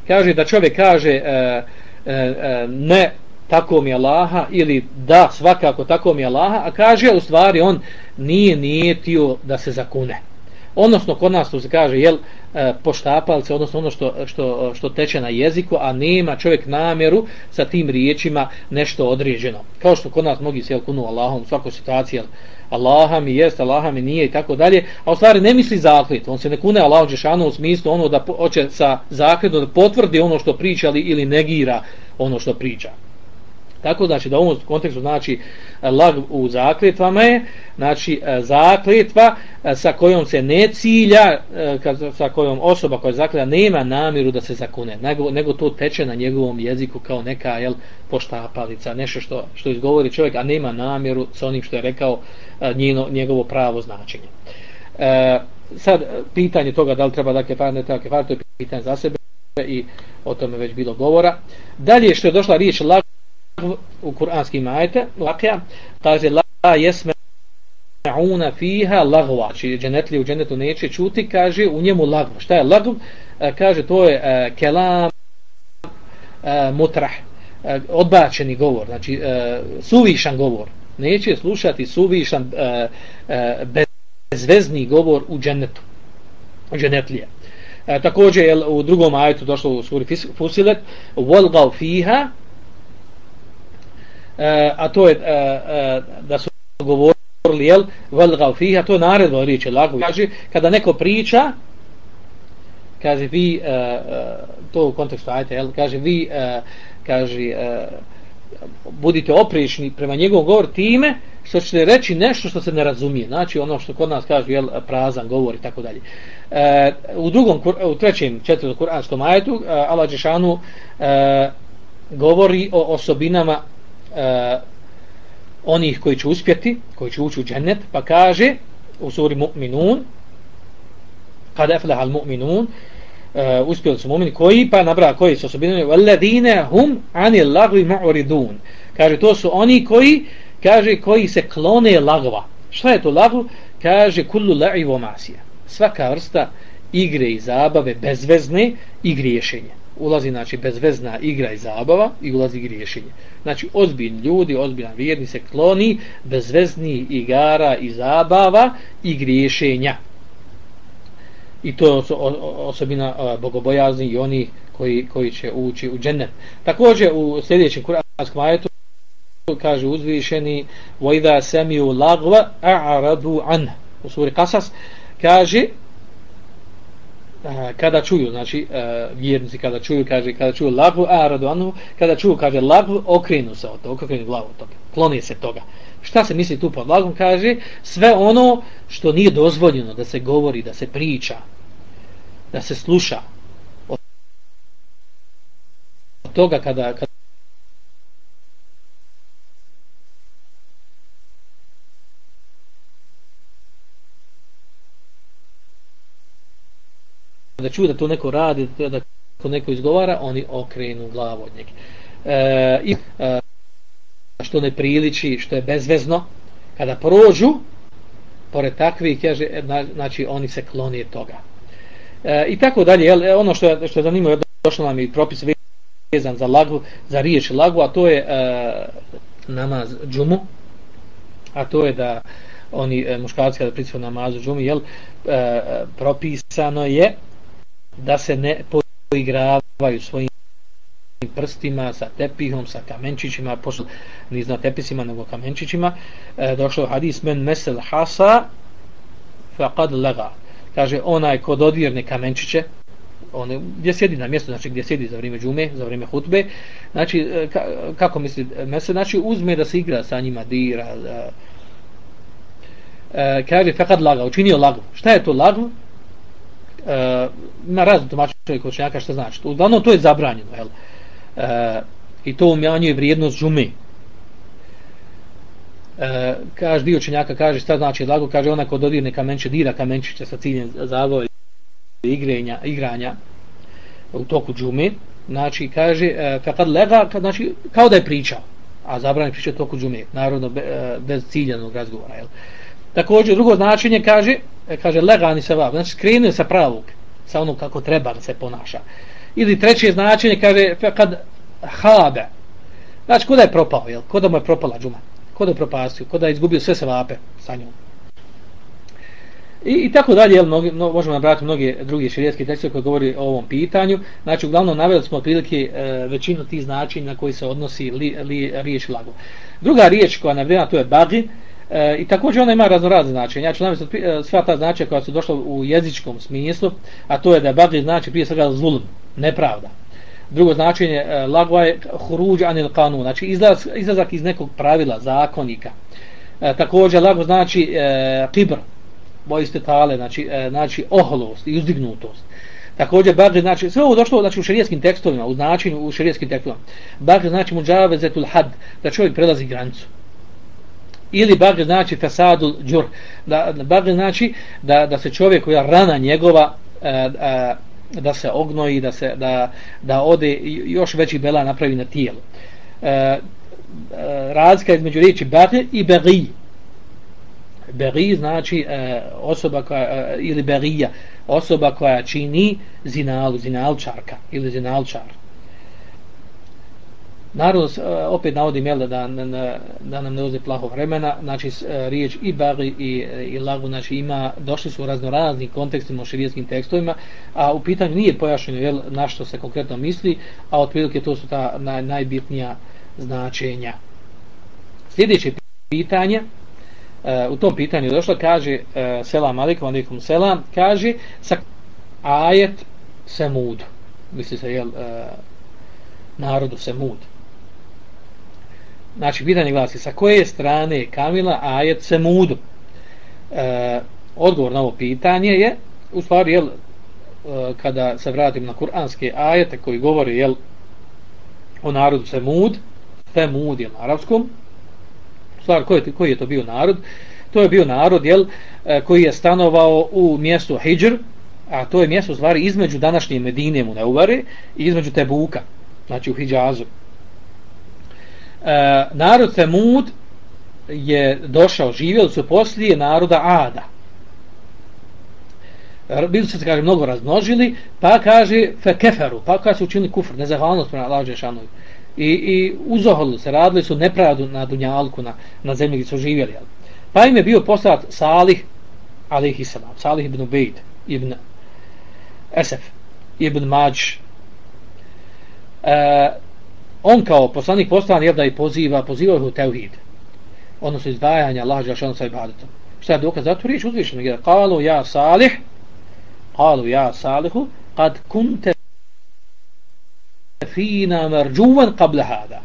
kaže da čovjek kaže e, e, ne tako mi Allaha ili da svakako tako mi Allaha a kaže u stvari on nije nijetio da se zakune odnosno kod nas to se kaže jel e, poštapalce odnosno ono što, što, što teče na jeziku a nema čovjek namjeru sa tim riječima nešto određeno kao što kod nas mnogi se jel kunu Allahom u svakoj situaciji jel, Allaha mi jest, Allaha mi nije i tako dalje, a u stvari ne misli zaklet, on se ne kune Allahom Žešanu u smislu ono da hoće sa zakletom da potvrdi ono što priča ili negira ono što priča. Tako znači da u ovom kontekstu znači lag u zakletvama je znači e, zakletva e, sa kojom se ne cilja e, sa kojom osoba koja zakleta nema namjeru da se zakune nego, nego to teče na njegovom jeziku kao neka jel, poštapalica nešto što, što izgovori čovjek a nema namjeru sa onim što je rekao njeno, njegovo pravo značenje. E, sad pitanje toga da li treba da kefar ne treba kefar to je pitanje za sebe i o tome već bilo govora. Dalje što je došla riječ lag u kuranskim ajete, lakja, kaže la jesme una fiha lagva, či znači, dženetli u dženetu neće čuti, kaže u njemu lagva. Šta je lagv? E, kaže to je e, kelam e, mutrah, e, odbačeni govor, znači e, suvišan govor. Neće slušati suvišan e, e, bezvezni govor u dženetu, u dženetlije. E, također je u drugom ajetu došlo u suri Fusilet, volgav fiha E, a to je e, e, da su govorili jel velgav fiha to je naredba riječi lako kaže kada neko priča kaže vi to u kontekstu ajte jel kaže vi kaže budite oprični prema njegovom govor time što ćete reći nešto što se ne razumije. Znači ono što kod nas kaže jel prazan govor i tako dalje. U drugom u trećem četvrtom kuranskom ajetu Allah džeshanu govori o osobinama uh, onih koji će uspjeti, koji će ući u džennet, pa kaže u suri Mu'minun, kad eflehal Mu'minun, uh, eh, uspjeli su mu'mini, koji pa nabra, koji su osobinani, valadine hum anil lagvi mu'ridun. Kaže, to su oni koji, kaže, koji se klone lagva. Šta je to lagv? Kaže, kullu la'ivo masija. Svaka vrsta igre i zabave bezvezne i griješenje ulazi znači bezvezna igra i zabava i ulazi griješenje. Znači ozbiljni ljudi, ozbiljan vjerni se kloni bezvezni igara i zabava i griješenja. I to je osobina bogobojazni i oni koji, koji će ući u džennet. Također u sljedećem kuranskom ajetu kaže uzvišeni وَإِذَا سَمِيُوا لَغْوَ أَعْرَدُوا عَنْ u suri Kasas kaže kada čuju, znači e, vjernici kada čuju, kaže, kada čuju lagu, a radovanu, kada čuju, kaže, lagu, okrenu se od toga, okrenu glavu od toga, kloni se toga. Šta se misli tu pod lagom, kaže, sve ono što nije dozvoljeno da se govori, da se priča, da se sluša od toga kada, kada da čuju da to neko radi, da to neko izgovara, oni okrenu glavu od njega. E, I e, što ne priliči, što je bezvezno, kada prođu, pored takvih, kaže, e, znači oni se klonije toga. E, I tako dalje, jel, e, ono što je, što je zanimljivo, došlo nam i propis vezan za lagu, za riječ lagu, a to je e, namaz džumu, a to je da oni e, muškarci kada prisuju namazu džumi, jel, e, e, propisano je da se ne poigravaju svojim prstima, sa tepihom, sa kamenčićima, pošto niz na tepisima, nego kamenčićima, e, došao hadis men mesel hasa faqad laga. Kaže, onaj ko dodirne kamenčiće, on gdje sjedi na mjestu, znači gdje sjedi za vrijeme džume, za vrijeme hutbe, znači, e, ka, kako misli, mesel, znači uzme da se igra sa njima, dira, e, e kaže, faqad laga, učinio lagu. Šta je to lagu? E, na razno tumačenje kod čenjaka što znači. Uglavnom to je zabranjeno, jel? E, I to umanjuje vrijednost džume. E, kaže, dio čenjaka kaže šta znači lagu, kaže ona ko dodirne kamenče, dira kamenčiće sa ciljem zavoja igrenja, igranja u toku džume, znači kaže, e, kad lega, kad, znači, kao da je pričao, a zabrani pričati toku džume, narodno be, bez ciljenog razgovora, jel? Također, drugo značenje kaže, E, kaže legani se vab, znači skrenuje sa pravog, sa onog kako treba da se ponaša. Ili treće značenje kaže, kad habe, znači kod je propao, jel? kod mu je propala džuma, kod je propastio, kod je izgubio sve se vape sa njom. I, i tako dalje, jel, mnogi, no, možemo nabrati mnoge druge širijetske tekste koje govori o ovom pitanju. Znači, uglavnom, naveli smo otprilike e, većinu tih značenja na koji se odnosi li, li, riječ lagu. Druga riječ koja navedena, to je bagi, E, E, I također ona ima raznorazne značenja. Ja ću navesti e, sva ta značenja koja su došla u jezičkom smislu, a to je da bagri znači prije svega zulm, nepravda. Drugo značenje e, lagva je huruđ anil kanu, znači izlaz, izlazak iz nekog pravila, zakonika. E, također lagva znači e, kibr, bojiste tale, znači, e, znači oholost i uzdignutost. Također bagri znači, sve ovo došlo znači, u šerijskim tekstovima, u značenju u šerijskim tekstovima. Bagri znači muđave zetul had, da čovjek prelazi granicu ili bagr znači fasadu džur da bagr znači da, da se čovjek koja rana njegova e, e, da se ognoji da se da, da ode još veći bela napravi na tijelu. A, e, razlika između riječi bagr i begi. bagi znači e, osoba koja e, ili berija, osoba koja čini zinalu zinalčarka ili zinalčar. Naravno, e, opet navodim jel, da, da, da nam ne uzme plaho vremena, znači e, riječ i bagi i, i lagu, znači ima, došli su u raznoraznim kontekstima u širijetskim tekstovima, a u pitanju nije pojašnjeno jel, na što se konkretno misli, a otprilike to su ta naj, najbitnija značenja. Sljedeće pitanje, e, u tom pitanju došlo, kaže selam alikum, alikum selam, kaže sa ajet semud, misli se jel, narodu semud. Znači, pitanje glasi, sa koje strane je Kamila ajet se mudu? E, odgovor na ovo pitanje je, u stvari, jel, e, kada se vratim na kuranske ajete koji govori, jel, o narodu se mud, mud je na arabskom, u stvari, koji, koji je to bio narod? To je bio narod, jel, e, koji je stanovao u mjestu Hidžr, a to je mjesto, u stvari, između današnje Medine mu Neuvare i između Tebuka, znači u Hidžazu e, narod Semud je došao, živjeli su poslije naroda Ada. Bili su se, kaže, mnogo razmnožili, pa kaže fe keferu, pa kada su učinili kufr, nezahvalnost prema Allah šanovi. I, i uzoholili se, radili su nepravdu na Dunjalku, na, na zemlji gdje su živjeli. Jel? Pa im je bio poslat Salih, alih i salam, Salih ibn Ubejd, ibn Esef, ibn Mađ, e, on kao poslanik poslan je da i poziva, poziva ih u tevhid. Odnosno izdvajanja Allah Đelšanu sa ibadetom. Šta je dokaz? Zato riječ uzvišenog je. Kalu ja salih, kalu ja salihu, kad kunte fina marđuvan kable hada.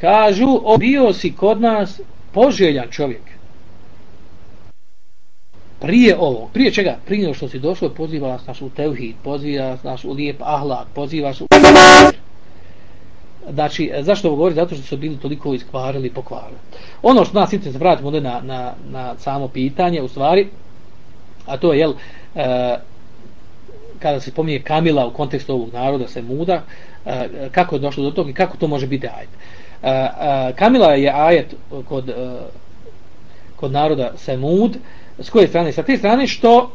Kažu, o, bio si kod nas poželjan čovjek. Prije ovog, prije čega? Prije što si došao, poziva nas u tevhid, poziva nas u lijep ahlak, poziva nas u... Znači, zašto ovo govori? Zato što su bili toliko iskvarili i pokvarili. Ono što nas interesuje, se vratimo na, na, na samo pitanje, u stvari, a to je, jel, e, kada se spominje Kamila u kontekstu ovog naroda, se muda, e, kako je došlo do toga i kako to može biti ajde. E, Kamila je ajet kod e, kod naroda Semud s koje strane? Sa te strane što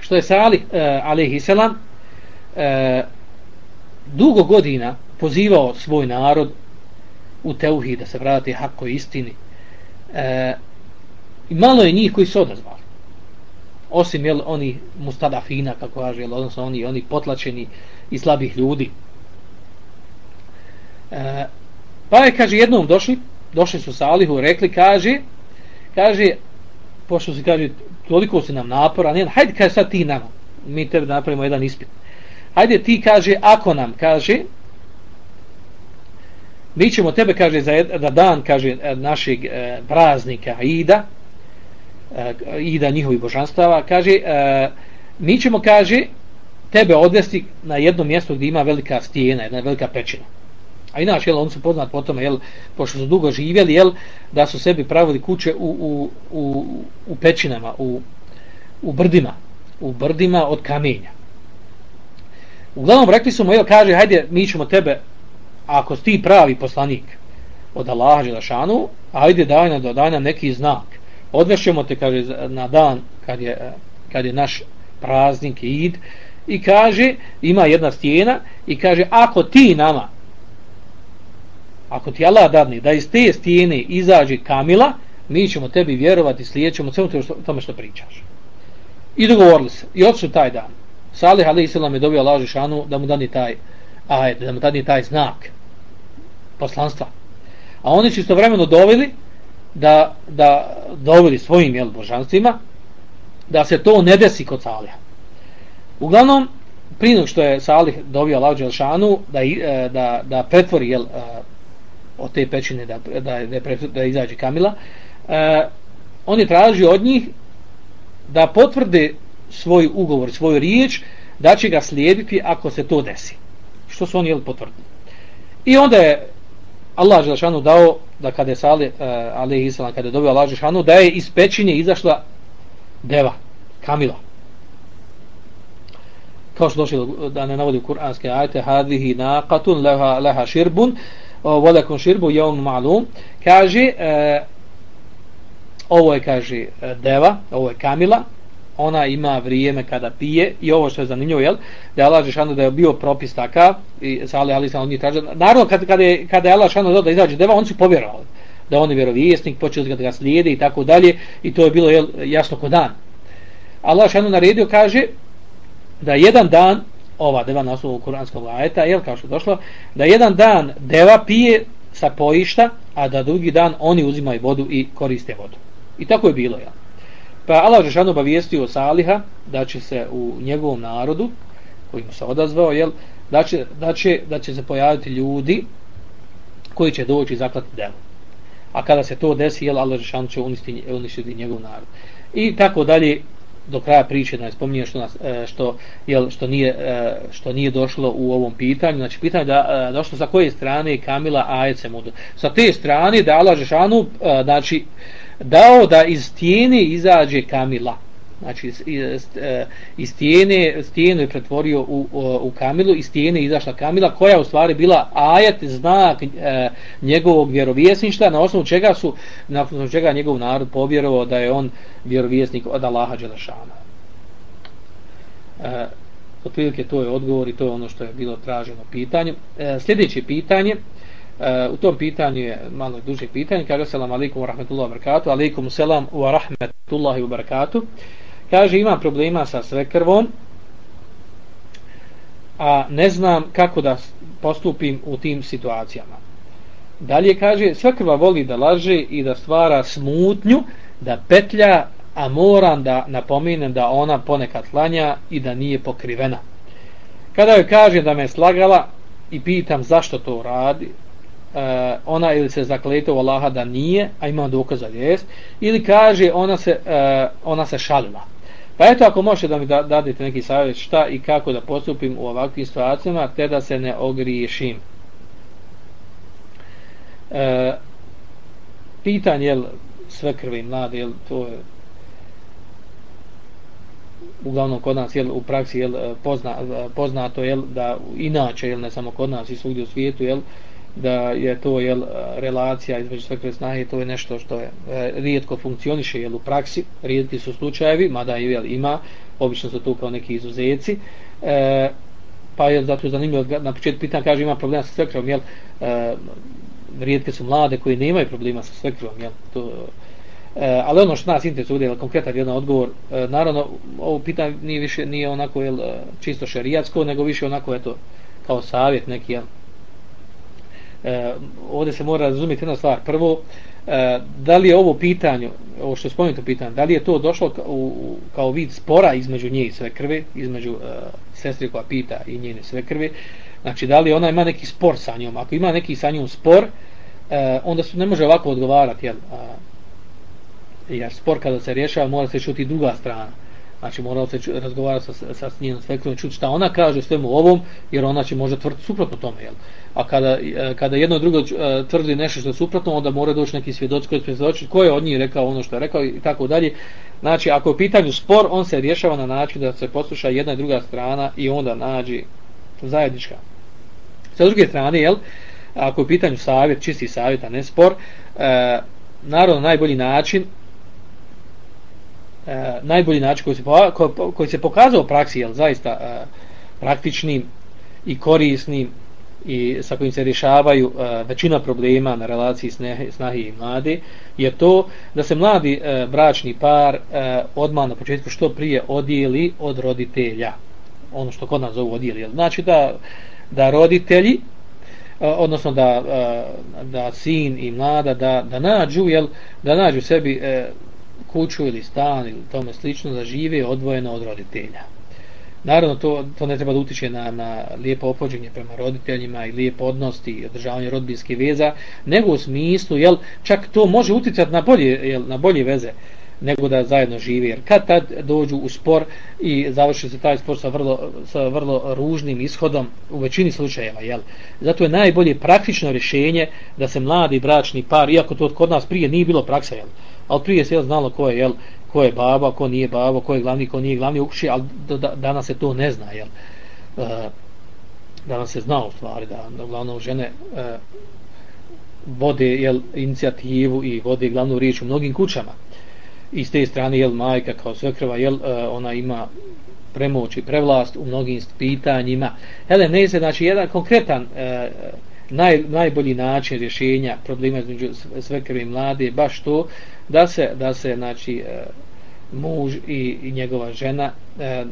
što je Salih e, alaihi selam e, dugo godina pozivao svoj narod u teuhi da se vrati hako istini. E, i malo je njih koji su odazvali. Osim jel, oni mustadafina kako kaže, jel, odnosno oni, oni potlačeni i slabih ljudi. E, pa je kaže jednom došli došli su Salihu rekli kaže kaže pošto se kaže toliko se nam napora ne, hajde kaže sad ti nama mi tebe napravimo jedan ispit. Hajde ti kaže ako nam kaže mi ćemo tebe kaže za, za dan kaže e, našeg e, praznika Ida e, Ida njihovih božanstava kaže e, mi ćemo kaže tebe odvesti na jedno mjesto gdje ima velika stijena jedna velika pećina A inače, jel, on su poznat po tome, jel, pošto su dugo živjeli, jel, da su sebi pravili kuće u, u, u, u pećinama, u, u brdima, u brdima od kamenja. Uglavnom, rekli su mu, jel, kaže, hajde, mi ćemo tebe, ako ti pravi poslanik od Allaha Đelešanu, ajde daj nam, daj nam neki znak. Odvešemo te, kaže, na dan kad je, kad je naš praznik, id, i kaže, ima jedna stijena, i kaže, ako ti nama ako ti Allah dadne da iz te stijene izađe kamila, mi ćemo tebi vjerovati, slijećemo sve tome što pričaš. I dogovorili se. I odšli taj dan. Salih alaih sallam je dobio Allah Žešanu da mu dani taj ajed, da mu dani taj znak poslanstva. A oni su istovremeno doveli da, da doveli svojim jel, božanstvima da se to ne desi kod Saliha. Uglavnom, prije što je Salih dovio Allah Đelšanu da, e, da, da pretvori jel, e, od te pećine da, da, da, da izađe Kamila, eh, on je tražio od njih da potvrde svoj ugovor, svoju riječ, da će ga slijediti ako se to desi. Što su oni jel potvrdili. I onda je Allah Želešanu dao da kada je Salih, e, uh, Ali Islam, kada je dobio Allah Želešanu, da je iz pećine izašla deva, Kamila. Kao što došli da ne navodi u kuranske ajte, hadihi naqatun leha, leha širbun, volakom širbu je on malum kaže e, ovo je kaže e, deva ovo je kamila ona ima vrijeme kada pije i ovo što je zanimljivo jel da je Allah Žešanu da je bio propis takav i Sali Ali sam oni njih tražio naravno kad, kada, je, kada je Allah Žešanu da izađe deva oni su povjerovali da on je vjerovijesnik počeo da ga slijede i tako dalje i to je bilo jel, jasno ko dan Allah Žešanu naredio kaže da jedan dan ova deva na osnovu kuranskog ajeta, jel, kao što je došlo, da jedan dan deva pije sa pojišta, a da drugi dan oni uzimaju vodu i koriste vodu. I tako je bilo, jel. Pa Allah Žešanu obavijestio Saliha da će se u njegovom narodu, koji mu se odazvao, jel, da će, da će, da će se pojaviti ljudi koji će doći i zaklati devu. A kada se to desi, jel, Allah Žešanu će uništiti, uništiti njegov narod. I tako dalje, do kraja priče da spominje što nas e, što jel što nije e, što nije došlo u ovom pitanju znači pitanje da e, došlo sa koje strane Kamila Ajce mu sa te strane da Allah Žešanu znači dao da iz stijene izađe Kamila. Znači e, iz, iz stijene stijenu je pretvorio u, u, Kamilu iz stijene izašla Kamila koja u stvari bila ajet znak e, njegovog vjerovjesništva na osnovu čega su na osnovu čega njegov narod povjerovao da je on vjerovjesnik od Allaha Đelešana. E, otprilike to je odgovor i to je ono što je bilo traženo pitanje. E, sljedeće pitanje e, u tom pitanju je malo duže pitanje. Kaže selam alaikum wa rahmetullahi wa barakatuh. Alaikum selam wa rahmetullahi wa barakatuh. Kaže imam problema sa svekrvom a ne znam kako da postupim u tim situacijama. Dalje kaže svekrva voli da laže i da stvara smutnju da petlja a moram da napominem da ona ponekad lanja i da nije pokrivena. Kada joj kaže da me slagala i pitam zašto to radi Uh, ona ili se zakleta u Allaha da nije, a ima dokaza jest, ili kaže ona se, uh, ona se šalila. Pa eto ako možete da mi da, dadete neki savjet šta i kako da postupim u ovakvim situacijama, te da se ne ogriješim. E, pitanje, je sve krvi mlade, jel, to je uglavnom kod nas, jel, u praksi, jel, e, pozna, poznato, jel, da inače, jel, ne samo kod nas i svugdje u svijetu, jel, da je to jel, relacija između svekre snahe to je nešto što je e, rijetko funkcioniše jel, u praksi. Rijetki su slučajevi mada jel, ima obično su to kao neki izuzeci. E, pa je zato zanimljivo na početku pitan kaže ima problema sa svekrom jel, e, rijetke su mlade koji nemaju problema sa svekrom jel, to, e, ali ono što nas interesuje je konkretan jedan odgovor e, naravno ovo pitanje nije više nije onako jel, e, čisto šerijatsko nego više onako eto kao savjet neki jel, e, ovdje se mora razumjeti jedna stvar. Prvo, e, da li je ovo pitanje, ovo što je spomenuto pitanje, da li je to došlo kao, u, kao vid spora između nje i sve krve, između e, sestri koja pita i njene sve krve, znači da li ona ima neki spor sa njom, ako ima neki sa njom spor, e, onda se ne može ovako odgovarati, jel, a, jer spor kada se rješava mora se čuti druga strana znači morao se razgovarati sa, sa njenom svekrom čuti šta ona kaže svemu ovom jer ona će možda tvrditi suprotno tome jel? a kada, e, kada jedno drugo e, tvrdi nešto što je suprotno onda mora doći neki svjedoci koji svjedoči ko je od njih rekao ono što je rekao i tako dalje znači ako je u pitanju spor on se rješava na način da se posluša jedna i druga strana i onda nađi zajednička sa druge strane jel ako je u pitanju savjet čisti savjet a ne spor e, naravno najbolji način e, najbolji način koji se, koji se pokazao u praksi je zaista e, praktičnim i korisnim i sa kojim se rješavaju e, većina problema na relaciji snahi i mlade je to da se mladi e, bračni par e, odmah na početku što prije odijeli od roditelja. Ono što kod nas zovu odijeli znači da, da roditelji e, odnosno da, e, da sin i mlada da, da nađu jel, da nađu sebi e, kuću ili stan ili tome slično da žive odvojeno od roditelja. Naravno, to, to ne treba da utiče na, na lijepo opođenje prema roditeljima i lijep odnos i održavanje rodbinske veza, nego u smislu, jel, čak to može uticati na bolje, jel, na bolje veze nego da zajedno žive. Jer kad tad dođu u spor i završi se taj spor sa vrlo, sa vrlo ružnim ishodom u većini slučajeva, jel? Zato je najbolje praktično rješenje da se mladi bračni par, iako to kod nas prije nije bilo praksa, jel? Ali prije se je znalo ko je, jel, ko je baba, ko nije baba, ko je glavni, ko nije glavni ukuši, ali da, danas se to ne zna, jel. E, danas se zna u stvari da, da uglavnom žene e, vode jel, inicijativu i vode glavnu riječ u mnogim kućama. I s te strane, jel, majka kao svekrva, jel, e, ona ima premoć i prevlast u mnogim pitanjima. Hele, ne se, znači, jedan konkretan e, naj, najbolji način rješenja problema između svekrve i mlade je baš to da se, da se znači, e, muž i, i njegova žena e,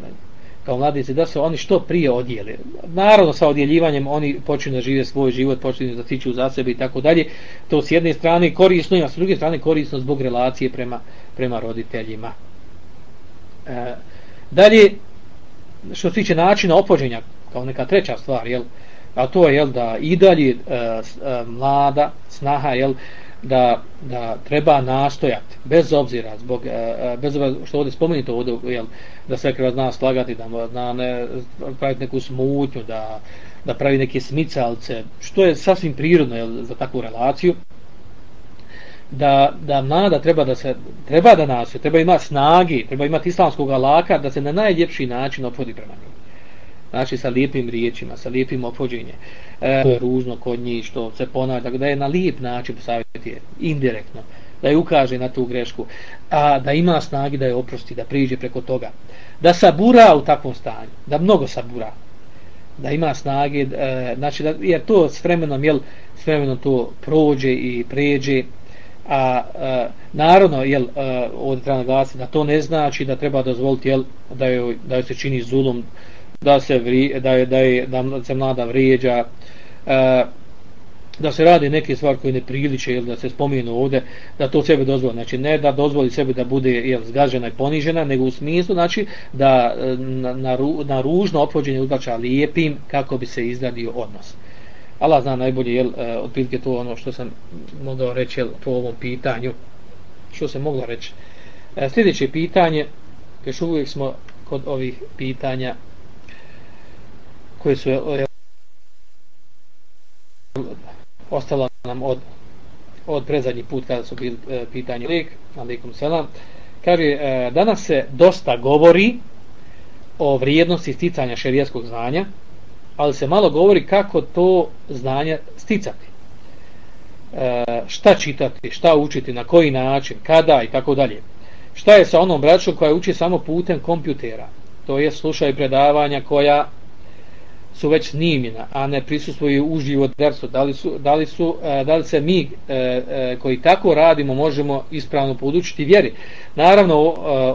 kao mladici, da se oni što prije odijele. Naravno, sa odjeljivanjem oni počinju da žive svoj život, počinju da tiču za sebe i tako dalje. To s jedne strane korisno, a s druge strane korisno zbog relacije prema, prema roditeljima. E, dalje, što se tiče načina opođenja, kao neka treća stvar, jel, a to je jel, da i dalje e, e, mlada snaha jel, da, da treba nastojati bez obzira zbog, e, e, bez obzira što ovdje spomenuto ovdje, jel, da sve krva zna slagati da zna ne, praviti neku smutnju da, da pravi neke smicalce što je sasvim prirodno jel, za takvu relaciju da, da mlada treba da se treba da nastoje, treba imati snagi treba imati islamskog alaka da se na najljepši način opodi prema njim znači sa lijepim riječima, sa lijepim opođenjem, e, ružno kod njih što se ponavlja, da je na lijep način posavjeti indirektno, da je ukaže na tu grešku, a da ima snagi da je oprosti, da priđe preko toga, da sabura u takvom stanju, da mnogo sabura, da ima snage, e, znači da, jer to s vremenom, jel, s vremenom to prođe i pređe, a e, naravno jel e, ovdje treba naglasiti da to ne znači da treba dozvoliti jel da joj, da joj se čini zulum da se vri, da je da je da se mlada vrijeđa e, da se radi neke stvari koje ne priliče ili da se spomenu ovdje da to sebe dozvoli. Znači ne da dozvoli sebi da bude jel zgažena i ponižena nego u smislu znači da e, na, na, na ružno opođenje uzbača lijepim kako bi se izgradio odnos. Allah zna najbolje jel e, otprilike to ono što sam mogao reći jel, po ovom pitanju. Što se moglo reći? E, sljedeće pitanje još uvijek smo kod ovih pitanja koji su je, ostala nam od od predzadnji put kada su bili e, pitanje lik, alikum selam, kaže, e, danas se dosta govori o vrijednosti sticanja šerijskog znanja, ali se malo govori kako to znanje sticati. šta čitati, šta učiti, na koji način, kada i tako dalje. Šta je sa onom braćom koja uči samo putem kompjutera? To je slušaj predavanja koja su već snimljena, a ne prisustvuju uživo dersu. Da li, su, da, li su, e, da li se mi e, e, koji tako radimo možemo ispravno podučiti vjeri? Naravno,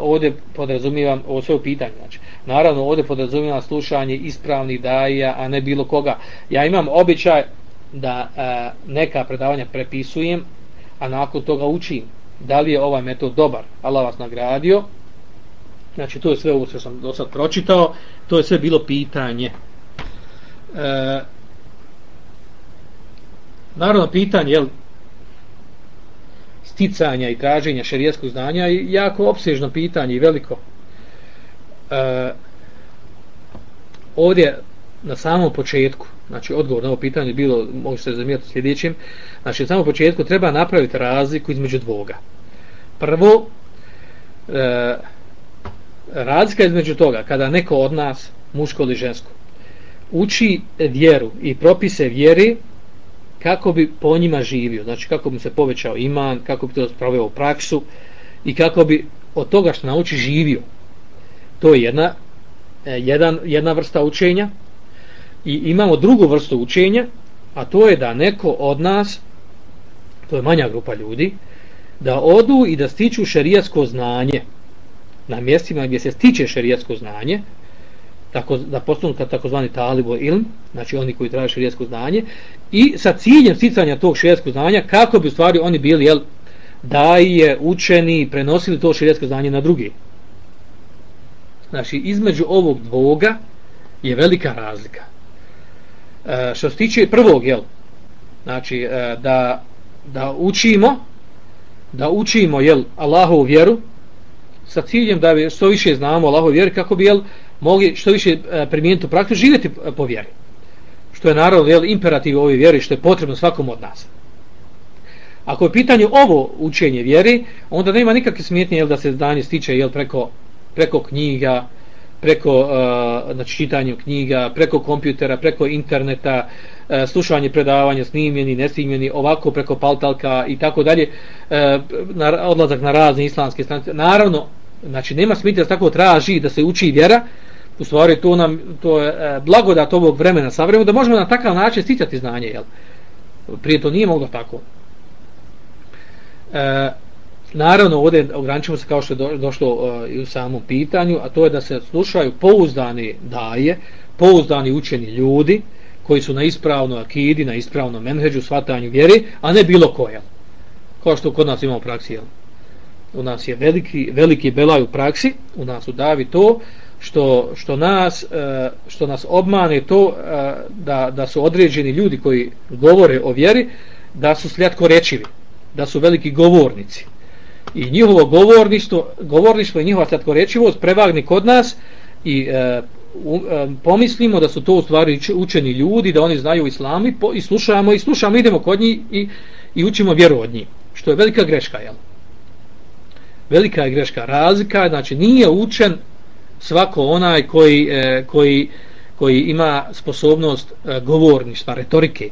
ovdje podrazumivam ovo svoje pitanje. Znači, naravno, ovdje podrazumivam slušanje ispravnih daja, a ne bilo koga. Ja imam običaj da neka predavanja prepisujem, a nakon toga učim. Da li je ovaj metod dobar? Allah vas nagradio. Znači, to je sve ovo što sam do sad pročitao. To je sve bilo pitanje. E, naravno pitanje jel, sticanja i traženja šerijskog znanja je jako opsežno pitanje i veliko. E, ovdje na samom početku znači odgovor na ovo pitanje bilo možete se zamijeti sljedećim znači na samom početku treba napraviti razliku između dvoga. Prvo e, razlika između toga kada neko od nas muško ili žensko uči vjeru i propise vjere kako bi po njima živio, znači kako bi se povećao iman, kako bi to sproveo u praksu i kako bi od toga što nauči živio. To je jedna, e, jedan, jedna vrsta učenja i imamo drugu vrstu učenja, a to je da neko od nas, to je manja grupa ljudi, da odu i da stiču šerijatsko znanje na mjestima gdje se stiče šerijatsko znanje, tako da postanu takozvani talibo ilm, znači oni koji traže šerijetsko znanje i sa ciljem sticanja tog šerijetskog znanja kako bi u stvari oni bili jel da je učeni prenosili to šerijetsko znanje na drugi. Znači između ovog dvoga je velika razlika. E, što se tiče prvog jel znači e, da da učimo da učimo jel Allahovu vjeru sa ciljem da što više znamo Allahovu vjeru kako bi jel mogli što više e, primijeniti u praktiku, živjeti e, po vjeri. Što je naravno jel, imperativ ove vjeri, što je potrebno svakom od nas. Ako je pitanje ovo učenje vjeri, onda nema nikakve smjetnje jel, da se znanje stiče jel, preko, preko knjiga, preko uh, znači, čitanju knjiga, preko kompjutera, preko interneta, uh, slušanje predavanja, snimljeni, nesnimljeni, ovako preko paltalka i tako dalje, odlazak na razne islamske stranice. Naravno, znači nema smisla da tako traži da se uči vjera, u stvari to nam to je e, blagodat ovog vremena. Savremeno da možemo na takav način sticati znanje jel? Prije to nije moglo tako. E, naravno ovdje ograničimo se kao što je do, došlo e, i u samom pitanju a to je da se slušaju pouzdani daje pouzdani učeni ljudi koji su na ispravno akidi na ispravnom menheđu svatanju vjeri a ne bilo koja kao što kod nas imamo praksi jel? U nas je veliki, veliki belaj u praksi u nas u davi to što, što nas e, što nas obmane to e, da, da su određeni ljudi koji govore o vjeri da su sljatko rečivi da su veliki govornici i njihovo govorništvo govorništvo i njihova sljatko rečivost prevagni kod nas i e, u, e, pomislimo da su to u stvari učeni ljudi da oni znaju islami po, i slušamo i slušamo idemo kod njih i, i učimo vjeru od njih što je velika greška jel? velika je greška razlika znači nije učen svako onaj koji, e, koji, koji ima sposobnost e, govorništva, retorike,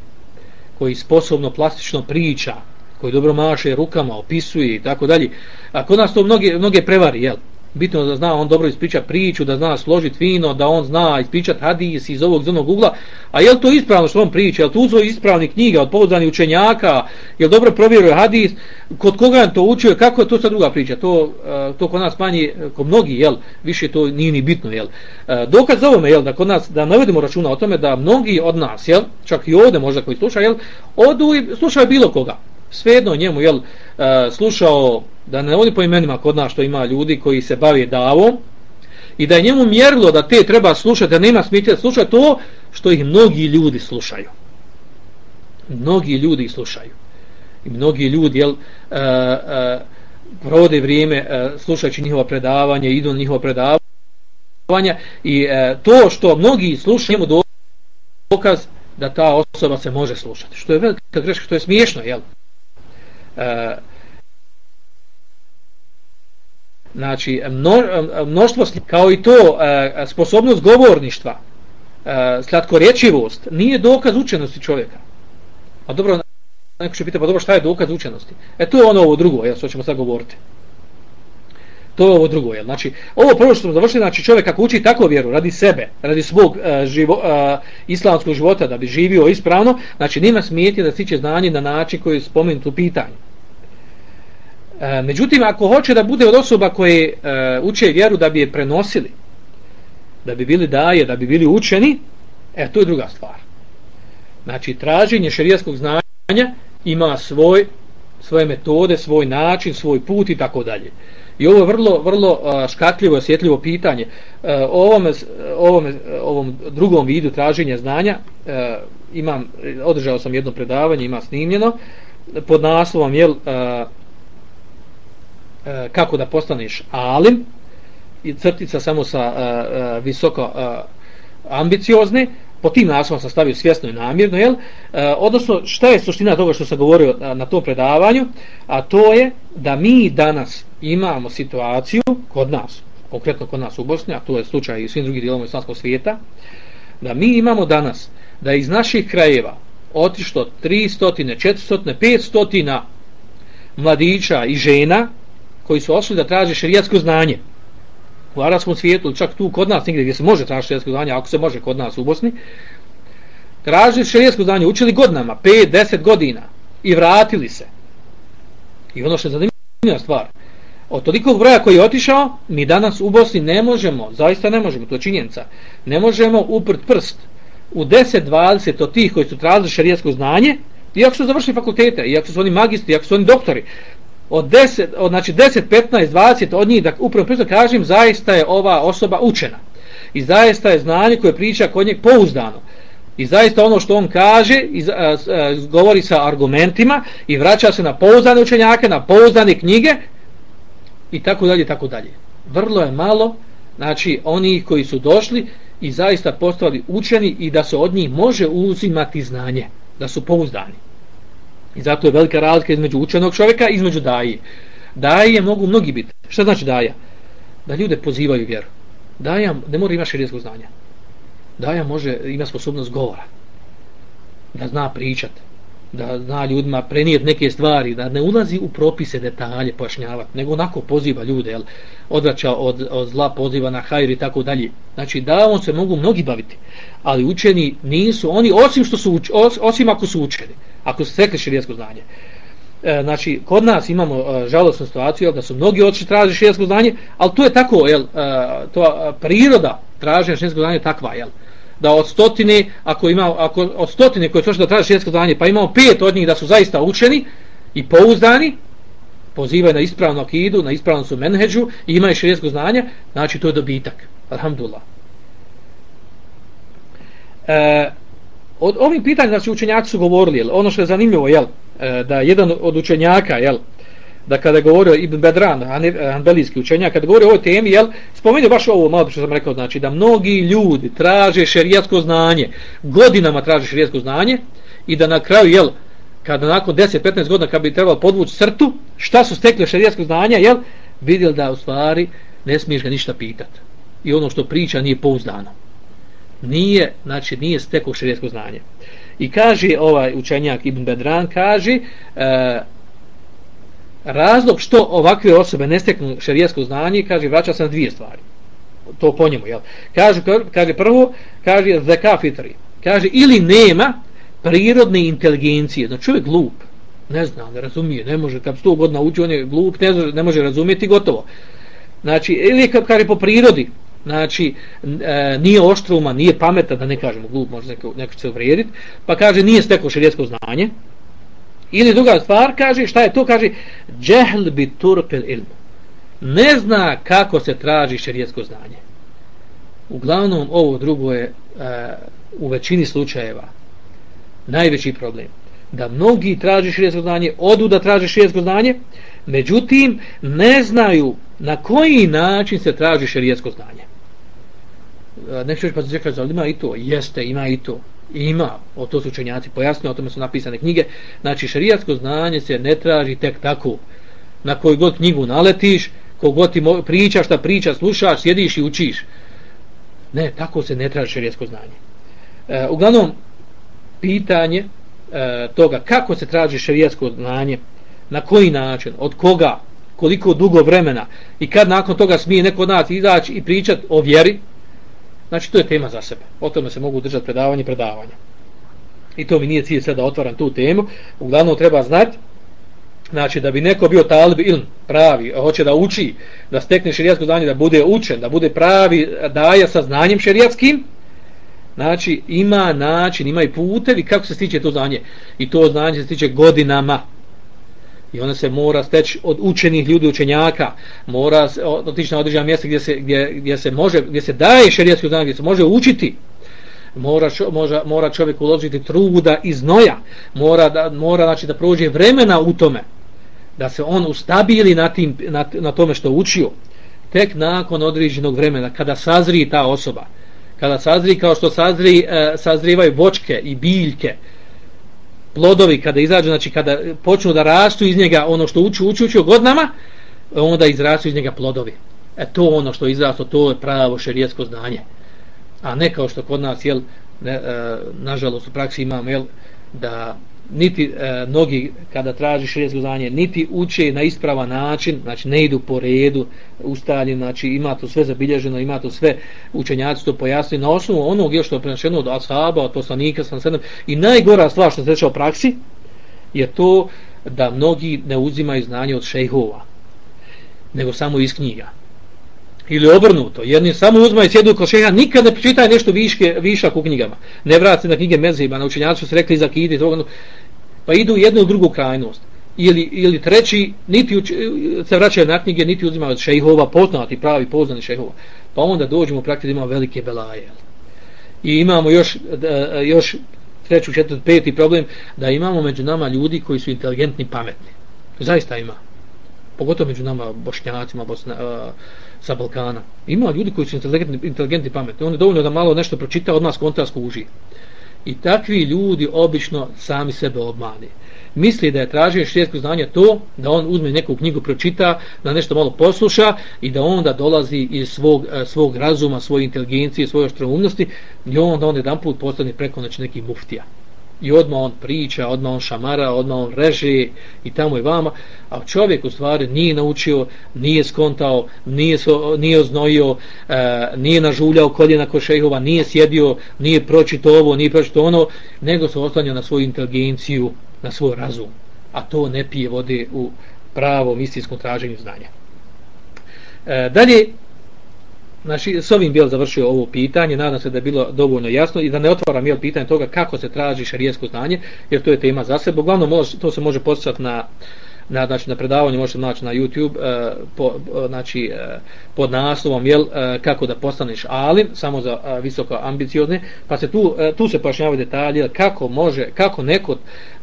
koji sposobno plastično priča, koji dobro maše rukama, opisuje i tako dalje. A kod nas to mnoge, mnoge prevari, jel? Bitno da zna on dobro ispriča priču, da zna složiti vino, da on zna ispričat hadis iz ovog zrnog ugla. A je li to ispravno što on priča? Je li to uzo ispravni knjiga od pouzdanih učenjaka? Je li dobro provjeruje hadis? Kod koga je to učio? Kako je to sa druga priča? To, e, to kod nas manje, kod mnogi, jel, više to nije ni bitno. Jel. E, dokaz za ovome, jel, da kod nas, da navedemo računa o tome da mnogi od nas, jel, čak i ovdje možda koji sluša, jel, odu i slušaju bilo koga svejedno njemu jel, e, slušao da ne vodi po imenima kod nas što ima ljudi koji se bave davom i da je njemu mjerilo da te treba slušati da nema smijeti da to što ih mnogi ljudi slušaju. Mnogi ljudi slušaju. I mnogi ljudi jel, e, e, provode vrijeme e, slušajući njihova predavanja idu na njihova predavanja i e, to što mnogi slušaju njemu dokaz da ta osoba se može slušati. Što je velika greška što je smiješno jel? E, znači mno, mnoštvo kao i to e, sposobnost govorništva e, slatkorječivost nije dokaz učenosti čovjeka a dobro neko će pitati, pa dobro, šta je dokaz učenosti? E, to je ono ovo drugo, jel, što ćemo sad govoriti. To je ovo drugo, jel? Znači, ovo prvo što smo završili, znači čovjek ako uči tako vjeru, radi sebe, radi svog uh, živo, uh, islamskog života, da bi živio ispravno, znači nima smijeti da stiče znanje na način koji je spomenut u pitanju. E, međutim, ako hoće da bude od osoba koje e, uče vjeru da bi je prenosili, da bi bili daje, da bi bili učeni, e, to je druga stvar. Znači, traženje šerijaskog znanja ima svoj, svoje metode, svoj način, svoj put i tako dalje. I ovo je vrlo, vrlo e, škatljivo i osjetljivo pitanje. E, o ovom, ovom, ovom drugom vidu traženja znanja e, imam, održao sam jedno predavanje, ima snimljeno, pod naslovom, jel, e, kako da postaneš alim, i crtica samo sa e, e, visoko e, ambiciozne, po tim naslovom sam stavio svjesno i namjerno, jel? E, odnosno, šta je suština toga što sam govorio na, na tom predavanju, a to je da mi danas imamo situaciju kod nas, konkretno kod nas u Bosni, a to je slučaj i u svim drugim dijelom islamskog svijeta, da mi imamo danas da iz naših krajeva otišlo 300, 400, 500 mladića i žena koji su ošli da traže šerijatsko znanje u arabskom svijetu, čak tu kod nas, negdje gdje se može tražiti šerijatsko znanje, ako se može kod nas u Bosni, tražili šerijatsko znanje, učili godinama, 5-10 godina i vratili se. I ono što je zanimljiva stvar, od tolikog broja koji je otišao, mi danas u Bosni ne možemo, zaista ne možemo, to je činjenica, ne možemo uprt prst u 10-20 od tih koji su tražili šerijatsko znanje, iako su završili fakultete, iako su oni magistri, iako su oni doktori, od 10, od, znači 10, 15, 20 od njih, da upravo pristo kažem, zaista je ova osoba učena. I zaista je znanje koje priča kod njeg pouzdano. I zaista ono što on kaže, iz, a, a, govori sa argumentima i vraća se na pouzdane učenjake, na pouzdane knjige i tako dalje, tako dalje. Vrlo je malo, znači, oni koji su došli i zaista postali učeni i da se od njih može uzimati znanje, da su pouzdani. I zato je velika razlika između učenog čovjeka i između daje. Daje mogu mnogi biti. Šta znači daja? Da ljude pozivaju vjeru. Daja ne mora ima širijskog znanja. Daja može ima sposobnost govora. Da zna pričat. Da zna ljudima prenijeti neke stvari. Da ne ulazi u propise, detalje, pojašnjavati. Nego onako poziva ljude. Jel? Odvraća od, od zla, poziva na hajr i tako dalje. Znači da on se mogu mnogi baviti. Ali učeni nisu. Oni osim što su osim ako su učeni ako su stekli širijesko znanje. E, znači, kod nas imamo e, žalostnu situaciju da su mnogi oči traži širijesko znanje, ali to je tako, jel, e, to e, priroda traženja širijesko znanje takva, jel, da od stotine, ako ima, ako od stotine koji su da traži širijesko znanje, pa imamo pet od njih da su zaista učeni i pouzdani, pozivaju na ispravnu akidu, na ispravnu su menheđu i imaju širijesko znanje, znači to je dobitak. Alhamdulillah. E, od ovim pitanja, znači učenjaci su govorili jel, ono što je zanimljivo jel, e, da jedan od učenjaka jel, da kada je govorio Ibn Bedran e, anbelijski učenjak kada govori o ovoj temi jel, spomenuo baš ovo malo što sam rekao znači da mnogi ljudi traže šerijatsko znanje godinama traže šerijatsko znanje i da na kraju jel, kada nakon 10-15 godina kad bi trebalo podvući crtu šta su stekli šerijatsko znanje jel, vidjeli da u stvari ne smiješ ga ništa pitati i ono što priča nije pouzdano nije, znači nije stekao širijetsko znanje. I kaže ovaj učenjak Ibn Bedran, kaže e, razlog što ovakve osobe ne steknu širijetsko znanje, kaže vraća se na dvije stvari. To po njemu, jel? Kaže, kaže prvo, kaže zeka fitri. Kaže ili nema prirodne inteligencije, znači čovjek glup, ne zna, ne razumije, ne može, kad sto godina uči, on je glup, ne, zna, ne može razumjeti, gotovo. Znači, ili kad kaže po prirodi, znači e, nije oštruma, nije pameta, da ne kažemo glup, može neko, neko se uvrijediti, pa kaže nije steklo širijetsko znanje. Ili druga stvar, kaže, šta je to, kaže, džehl bi turpel ilmu. Ne zna kako se traži širijetsko znanje. Uglavnom, ovo drugo je e, u većini slučajeva najveći problem. Da mnogi traži širijetsko znanje, odu da traži širijetsko znanje, međutim, ne znaju na koji način se traži širijetsko znanje nešto pa se kaže, ali ima i to, jeste, ima i to, ima, o to su učenjaci pojasnili, o tome su napisane knjige, znači šarijatsko znanje se ne traži tek tako, na koju god knjigu naletiš, kogod ti pričaš, šta pričaš, slušaš, sjediš i učiš. Ne, tako se ne traži šarijatsko znanje. E, uglavnom, pitanje, e, toga kako se traži šerijatsko znanje, na koji način, od koga, koliko dugo vremena i kad nakon toga smije neko od nas izaći i pričati o vjeri, znači to je tema za sebe. O tome se mogu držati predavanje i predavanje. I to mi nije cilj sada da otvaram tu temu. Uglavnom treba znati znači da bi neko bio talib ilm pravi, hoće da uči, da stekne šerijatsko znanje, da bude učen, da bude pravi daja sa znanjem šerijatskim, znači ima način, ima i putevi kako se stiče to znanje. I to znanje se stiče godinama. I ona se mora steći od učenih ljudi, učenjaka, mora otići na određena mjesta gdje se, gdje, gdje se može, gdje se daje šerijatsko znanje, gdje se može učiti. Mora, čo, može, mora čovjek uložiti truda i znoja, mora, da, mora znači, da prođe vremena u tome, da se on ustabili na, tim, na, na tome što učio, tek nakon određenog vremena, kada sazri ta osoba, kada sazri kao što sazri, e, sazrivaju bočke i biljke, plodovi kada izađu, znači kada počnu da rastu iz njega ono što uči, uči, uči godinama, onda izrastu iz njega plodovi. E to ono što izrasto, to je pravo šerijetsko znanje a ne kao što kod nas jel ne, e, nažalost u praksi imamo jel da niti e, mnogi kada traži širijetsko znanje niti uče na ispravan način znači ne idu po redu ustaljen znači ima to sve zabilježeno ima to sve učenjaci to pojasni na osnovu onog još što je prenašeno od ashaba od poslanika sam sedem i najgora stvar što se dešava u praksi je to da mnogi ne uzimaju znanje od šejhova nego samo iz knjiga ili obrnuto, jedni samo uzmaju sjedu kod šeha, nikad ne čitaj nešto viške, višak u knjigama. Ne vrati se na knjige mezima, na učenjaci su se rekli za kidi, toga, pa idu u jednu u drugu krajnost. Ili, ili treći, niti uč, se vraćaju na knjige, niti uzimaju od šehova, poznati, pravi, poznani šehova. Pa onda dođemo praktično imamo velike belaje. I imamo još, još treću, četvrtu, peti problem, da imamo među nama ljudi koji su inteligentni, pametni. Zaista ima. Pogotovo među nama bošnjacima, bosna, uh, sa Balkana. Ima ljudi koji su inteligentni, inteligentni pametni. Oni dovoljno da malo nešto pročita, od nas kontra skuži. I takvi ljudi obično sami sebe obmani. Misli da je tražio šrijetsko znanje to, da on uzme neku knjigu, pročita, da nešto malo posluša i da onda dolazi iz svog, eh, svog razuma, svoje inteligencije, svoje oštroumnosti i onda on jedan put postane preko neki muftija i odmah on priča, odmah on šamara, odmah on reže i tamo i vama, a čovjek u stvari nije naučio, nije skontao, nije, so, nije oznojio, e, nije nažuljao koljena ko šejhova, nije sjedio, nije pročito ovo, nije pročito ono, nego se oslanja na svoju inteligenciju, na svoj razum, a to ne pije vode u pravom istinskom traženju znanja. E, dalje, Znači, s ovim bil završio ovo pitanje, nadam se da je bilo dovoljno jasno i da ne otvaram jel, pitanje toga kako se traži šarijesko znanje, jer to je tema za sebe. Uglavnom, to se može postati na na znači na predavanju možete naći na YouTube uh, po, znači uh, pod naslovom jel uh, kako da postaneš alim samo za uh, visoko ambiciozne pa se tu uh, tu se pojašnjavaju detalji kako može kako neko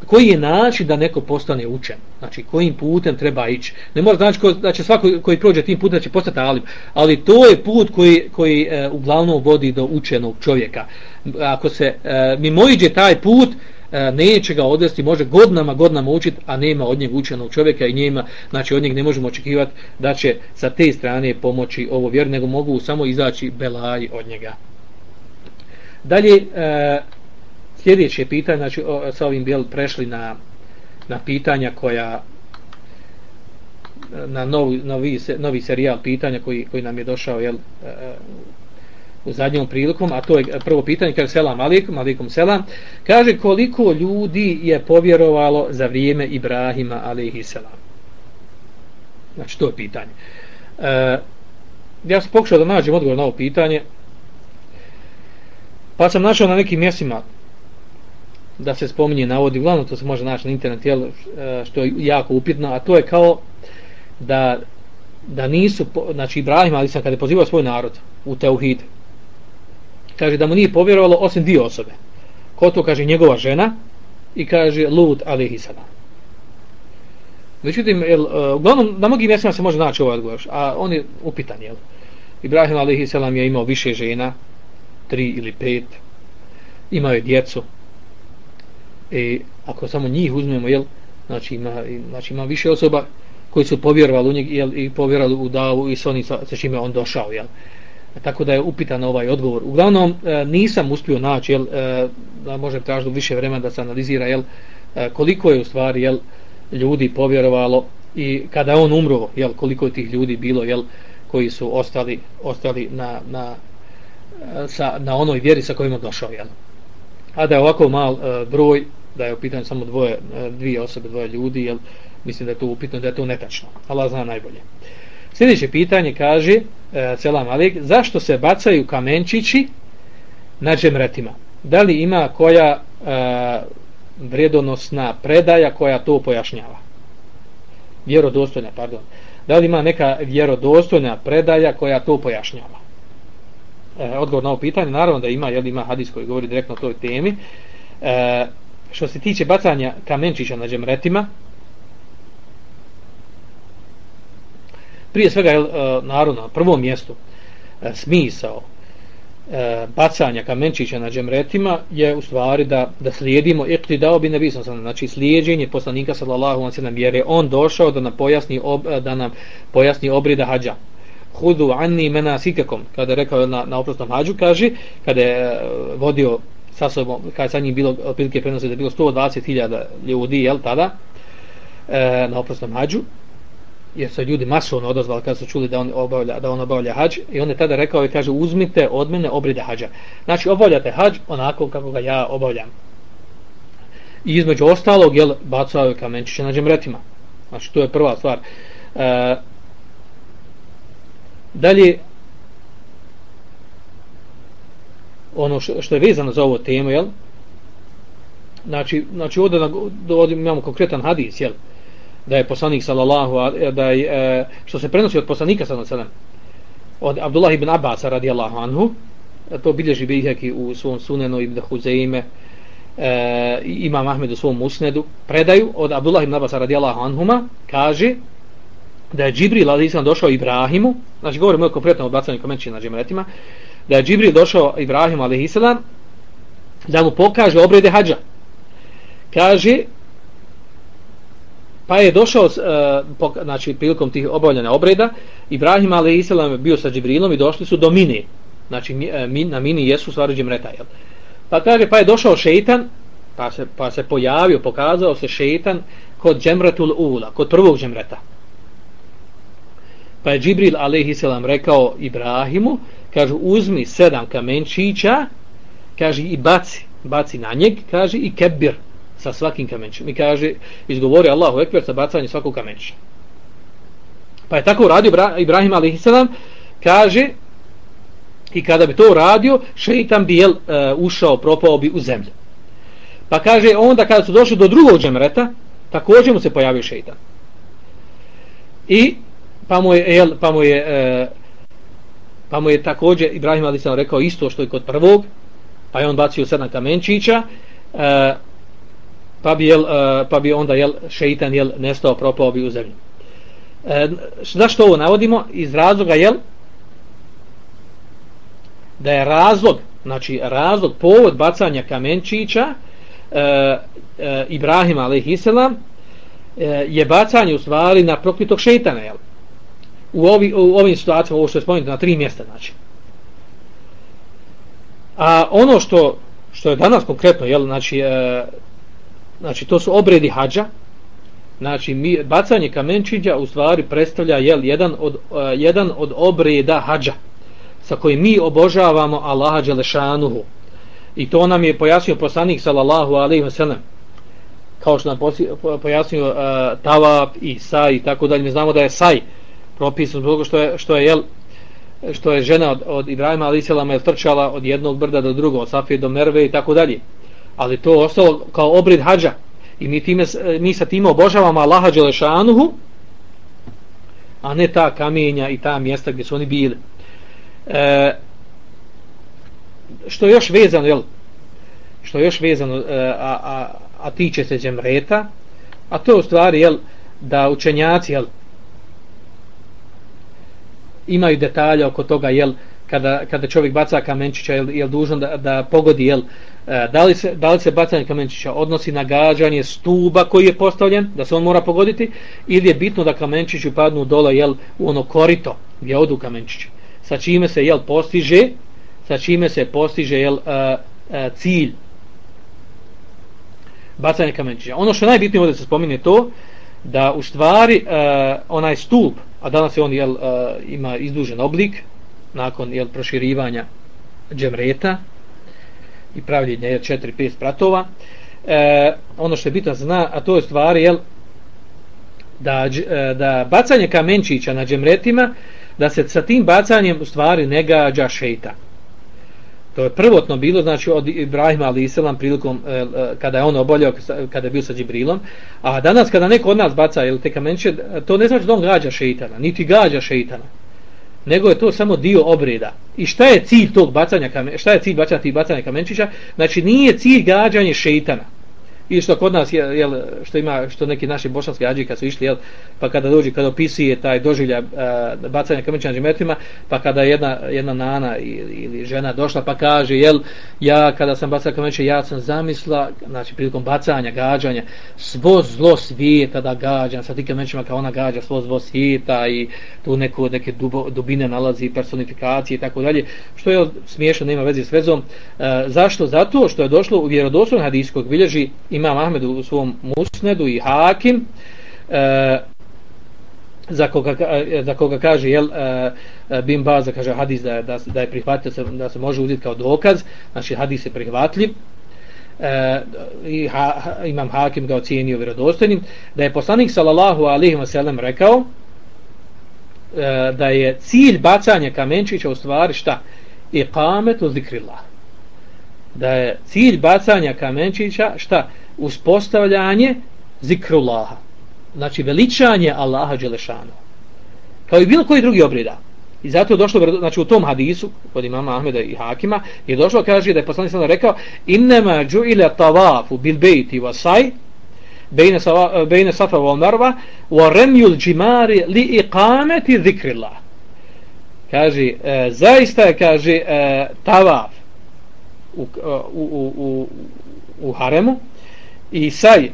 koji je način da neko postane učen? Znači kojim putem treba ići? Ne mora znači ko, da će svako koji prođe tim putem da će postati alim ali to je put koji koji uh, uglavnom vodi do učenog čovjeka. Ako se uh, mimoiđe taj put E, neće ga odvesti, može godinama, godinama učiti, a nema od njeg učenog čovjeka i njema, znači od njeg ne možemo očekivati da će sa te strane pomoći ovo vjer, nego mogu samo izaći belaji od njega. Dalje, e, sljedeće pitanje, znači o, sa ovim bijel prešli na, na pitanja koja na novi, novi, novi serijal pitanja koji, koji nam je došao jel, e, zadnjom prilikom, a to je prvo pitanje, kaže selam alikum, alikum selam, kaže koliko ljudi je povjerovalo za vrijeme Ibrahima alihi selam. Znači, to je pitanje. E, ja sam pokušao da nađem odgovor na ovo pitanje, pa sam našao na nekim mjestima da se spominje navodi, uglavnom to se može naći na internet, jel, e, što je jako upitno, a to je kao da da nisu, znači Ibrahim, ali sam kada je pozivao svoj narod u Teuhid, kaže da mu nije povjerovalo osim dvije osobe. Ko to kaže njegova žena i kaže Lut alaihi salam. Međutim, jel, e, uglavnom, na mnogim mjestima se može naći ovaj odgovor, a on je upitan, jel? Ibrahim alaihi salam je imao više žena, tri ili pet, imao je djecu, i ako samo njih uzmemo, jel, znači ima, znači ima više osoba koji su povjerovali u njeg jel, i povjerovali u davu i s onim sa, sa čime on došao, jel? Tako da je upitan ovaj odgovor. Uglavnom, e, nisam uspio naći, jel, e, da možem tražiti više vremena da se analizira, jel, e, koliko je u stvari, jel, ljudi povjerovalo i kada on umro, jel, koliko je tih ljudi bilo, jel, koji su ostali, ostali na, na, sa, na onoj vjeri sa kojima došao, jel. A da je ovako mal broj, da je upitan samo dvoje, dvije osobe, dvoje ljudi, jel, mislim da je to upitno, da je to netačno. Allah zna najbolje. Sljedeće pitanje kaže, e, selam alek, zašto se bacaju kamenčići na džemretima? Da li ima koja e, vredonosna predaja koja to pojašnjava? Vjerodostojna, pardon. Da li ima neka vjerodostojna predaja koja to pojašnjava? E, odgovor na ovo pitanje, naravno da ima, jel ima hadis koji govori direktno o toj temi. E, što se tiče bacanja kamenčića na džemretima, prije svega je naravno na prvom mjestu e, smisao e, bacanja kamenčića na džemretima je u stvari da, da slijedimo ikti dao bi nebi sam znači slijedjenje poslanika sallallahu alaihi sallam jer je on došao da nam pojasni, ob, e, da nam pojasni obrida hađa. Hudu anni mena sikakom kada je rekao na, na oprosnom hađu kaže kada je vodio sa sobom kada je sa njim bilo otprilike prenosi da je bilo 120.000 ljudi jel tada e, na oprosnom hađu jer se ljudi masovno odozvali kad su čuli da on obavlja, da on obavlja hađ i on je tada rekao i kaže uzmite od mene obride hađa. Znači obavljate hađ onako kako ga ja obavljam. I između ostalog jel, bacao je kamenčiće na džemretima. Znači to je prva stvar. E, dalje ono što, što je vezano za ovu temu jel, znači, znači ovdje, dovodim, imamo konkretan hadis jel, da je poslanik sallallahu eh, da je, eh, što se prenosi od poslanika sallallahu alejhi od Abdullah ibn Abbas radijallahu anhu to bilježi Bihaki u svom sunenu ibn Huzeime e, eh, ima Ahmed u svom musnedu predaju od Abdullah ibn Abbas radijallahu anhuma kaže da je Džibril alaihissalam došao Ibrahimu znači govorimo o konkretnom odbacanju komenči na džemretima da je Džibril došao Ibrahimu alaihissalam da mu pokaže obrede hađa. Kaže Pa je došao, e, znači, prilikom tih obavljanja obreda, Ibrahim a.s. je bio sa Džibrilom i došli su do Mini. Znači, min, e, na Mini jesu stvari Džimreta, jel? Pa kaže, pa je došao šeitan, pa se, pa se pojavio, pokazao se šeitan kod Džemretul Ula, kod prvog Džemreta. Pa je Džibril a.s. rekao Ibrahimu, kaže, uzmi sedam kamenčića, kaže, i baci, baci na njeg, kaže, i kebir, sa svakim kamenčem. I kaže, izgovori Allahu ekber sa bacanjem svakog kamenča. Pa je tako uradio Ibrahim a.s. kaže, i kada bi to uradio, šeitan bi jel, uh, ušao, propao bi u zemlju. Pa kaže, onda kada su došli do drugog džemreta, također mu se pojavio šeitan. I pa mu je, jel, pa mu je, uh, pa mu je također Ibrahim a.s. rekao isto što i kod prvog, pa je on bacio sedam kamenčića, uh, pa bi, jel, e, pa bi onda jel, šeitan jel, nestao, propao bi u zemlju. E, zašto ovo navodimo? Iz razloga, jel, da je razlog, znači razlog, povod bacanja kamenčića e, e, Ibrahima, alaihisselam, e, je bacanje u stvari na proklitog šeitana, jel? U, ovi, u ovim situacijama, ovo što je spomenuto, na tri mjesta, znači. A ono što, što je danas konkretno, jel, znači, e, znači to su obredi hađa. Znači mi, bacanje kamenčića u stvari predstavlja jel, jedan, od, uh, jedan od obreda hađa sa kojim mi obožavamo Allaha Đelešanuhu. I to nam je pojasnio poslanik sallallahu alaihi wasallam. Kao što nam pojasnio e, uh, tavap i Saj i tako dalje. Mi znamo da je Saj propisan zbog što je, što je jel, što je žena od, od Ibrahima alaihi sallam je trčala od jednog brda do drugog od Safije do Merve i tako dalje ali to ostalo kao obred hađa. I mi, time, mi sa time obožavamo Allaha Đelešanuhu a ne ta kamenja i ta mjesta gdje su oni bili. E, što je još vezano jel, što je još vezano e, a, a, a tiče se džemreta a to je u stvari jel, da učenjaci jel, imaju detalje oko toga jel, kada, kada čovjek baca kamenčića jel, jel dužan da, da pogodi jel, e, da li, se, da li se bacanje kamenčića odnosi na gađanje stuba koji je postavljen, da se on mora pogoditi, ili je bitno da kamenčići padnu dole jel, u ono korito gdje odu kamenčići. sa čime se jel postiže sa čime se postiže jel a, a, cilj bacanje kamenčića. Ono što najbitnije ovdje se spominje to da u stvari uh, onaj stup, a danas je on jel, uh, ima izdužen oblik nakon jel proširivanja džemreta i pravljenja 4-5 pratova E, ono što je bitno zna, a to je stvari jel da, e, da bacanje kamenčića na džemretima da se sa tim bacanjem u stvari ne gađa šeitan. To je prvotno bilo, znači od Ibrahima ali Iselam prilikom e, e, kada je on oboljao, kada je bio sa Džibrilom. A danas kada neko od nas baca ili te kamenče, to ne znači da on gađa šeitana, niti gađa šeitana. Nego je to samo dio obreda. I šta je cilj tog bacanja kamenčića? Šta je cilj bacanja tih bacanja kamenčića? Znači nije cilj gađanje šeitana i što kod nas je jel, što ima što neki naši bosanski ađi kad su išli jel, pa kada dođe kada opisuje taj doživlja uh, bacanja kamenja na džemetima pa kada jedna, jedna nana ili, ili žena došla pa kaže jel ja kada sam bacala kamenče ja sam zamisla znači prilikom bacanja gađanja svo zlo svijeta da gađam sa tim kamenčima kao ona gađa svo zlo svijeta i tu neko neke dubo, dubine nalazi personifikacije i tako dalje što je smiješno nema veze s vezom. E, zašto? Zato što je došlo u vjerodostojnom hadijskog bilježi imam Ahmed u svom musnedu i hakim e, za, koga, e, za koga kaže jel, e, e Bin Bim Baza kaže hadis da, da, da je prihvatio se, da se može uzeti kao dokaz znači hadis je prihvatljiv e, i ha, imam hakim ga ocijenio vjerodostojnim da je poslanik sallallahu alaihi wasallam rekao e, da je cilj bacanja kamenčića u stvari šta? iqametu zikrillah da je cilj bacanja kamenčića šta? Uspostavljanje zikrullaha. Znači veličanje Allaha Đelešanu. Kao i bilo koji drugi obreda. I zato je došlo, znači u tom hadisu, kod imama Ahmeda i Hakima, je došlo, kaže da je poslanik sada rekao, innema džu'ile tavafu bil bejti vasaj bejne, bejne safa wa marva, wa remjul džimari li iqameti zikrillah. Kaže, e, zaista je, kaže, e, tavaf u, e, u, u, u, u haremu, i saj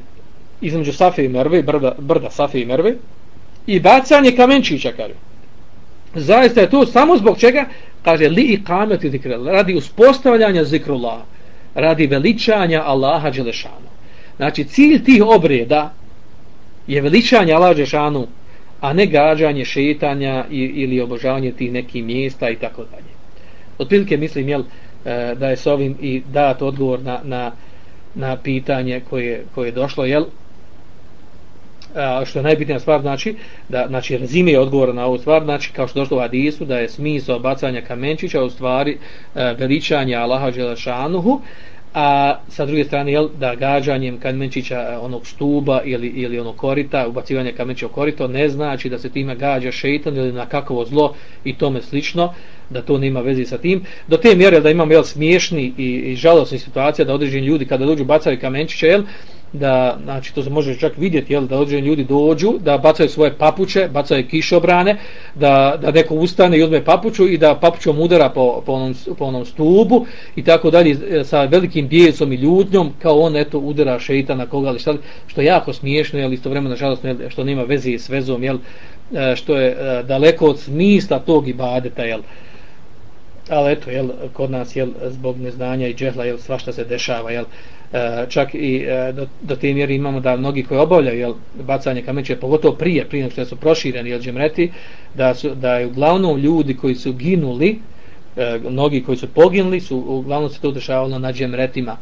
između Safe i Merve, brda, brda Safe i Merve, i bacanje kamenčića, kaže. Zaista je to samo zbog čega, kaže, li i kameti zikra, radi uspostavljanja zikrullah, radi veličanja Allaha Đelešanu. Znači, cilj tih obreda je veličanje Allaha Đelešanu, a ne gađanje šetanja ili obožavanje tih nekih mjesta i tako dalje. Otprilike mislim, jel, e, da je s ovim i dat odgovor na, na na pitanje koje, koje je došlo, jel? A, što je najbitnija stvar, znači, da, znači, rezime je odgovor na ovu stvar, znači, kao što došlo u Hadisu, da je smisao bacanja kamenčića u stvari e, veličanja Allaha Želešanuhu, a sa druge strane jel, da gađanjem kamenčića e, onog stuba ili, ili onog korita, ubacivanje kamenčića u korito ne znači da se time gađa šeitan ili na kakvo zlo i tome slično da to nema veze sa tim. Do te mjere da imamo jel, smiješni i, i žalosni situacija da određeni ljudi kada dođu bacaju kamenčiće jel, da, znači to se može čak vidjeti, jel, da određeni ljudi dođu, da bacaju svoje papuče, bacaju kišobrane, da, da neko ustane i uzme papuču i da papučom udara po, po, onom, po onom stubu i tako dalje sa velikim bijesom i ljudnjom, kao on eto udara šeita na koga, ali šta, što je jako smiješno, jel, isto vremena žalostno, jel, što nema veze s vezom, jel, e, što je e, daleko od smisla tog ibadeta, jel, ali eto, jel, kod nas, jel, zbog neznanja i džehla, jel, svašta se dešava, jel, E, čak i e, do, do te mjere imamo da mnogi koji obavljaju jel, bacanje kamenče, pogotovo prije, prije što su prošireni jel, džemreti, da, su, da je uglavnom ljudi koji su ginuli, e, mnogi koji su poginuli, su uglavnom se to dešavalo na džemretima.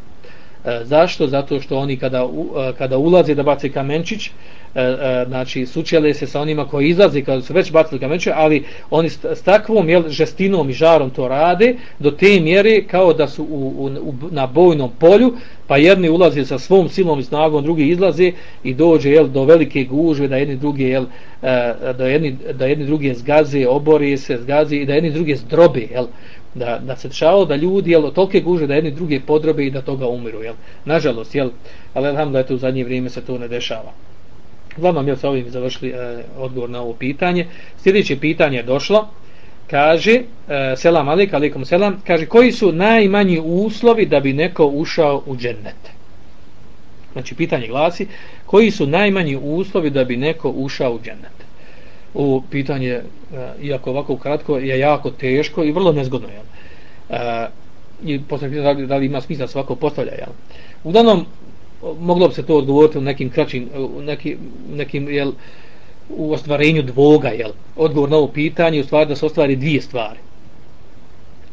E, zašto? Zato što oni kada, u, e, kada ulaze da bace kamenčić, E, e, znači sučele se sa onima koji izlaze kada su već bacili kamenče, ali oni s, s takvom jel, žestinom i žarom to rade do te mjere kao da su u, u, u, na bojnom polju, pa jedni ulaze sa svom silom i snagom, drugi izlaze i dođe jel, do velike gužve da jedni drugi jel, e, da jedni, da jedni drugi zgaze, obori se, zgaze i da jedni drugi zdrobe, jel, da, da se dešavalo da ljudi jel, tolke guže da jedni drugi podrobe i da toga umiru. Jel. Nažalost, jel, ali alhamdulillah, u zadnje vrijeme se to ne dešava. Uglavnom mi sa ovim završili e, odgovor na ovo pitanje. Sljedeće pitanje je došlo. Kaže, e, selam alik, alikom selam, kaže, koji su najmanji uslovi da bi neko ušao u džennet? Znači, pitanje glasi, koji su najmanji uslovi da bi neko ušao u džennet? ovo pitanje, e, iako ovako kratko, je jako teško i vrlo nezgodno. Jel? E, I posle da li, da li ima smisla svako postavlja. Jel? Uglavnom, moglo bi se to odgovoriti u nekim kraćim, u nekim, nekim jel, u ostvarenju dvoga, jel? Odgovor na ovo pitanje, u stvari da se ostvari dvije stvari.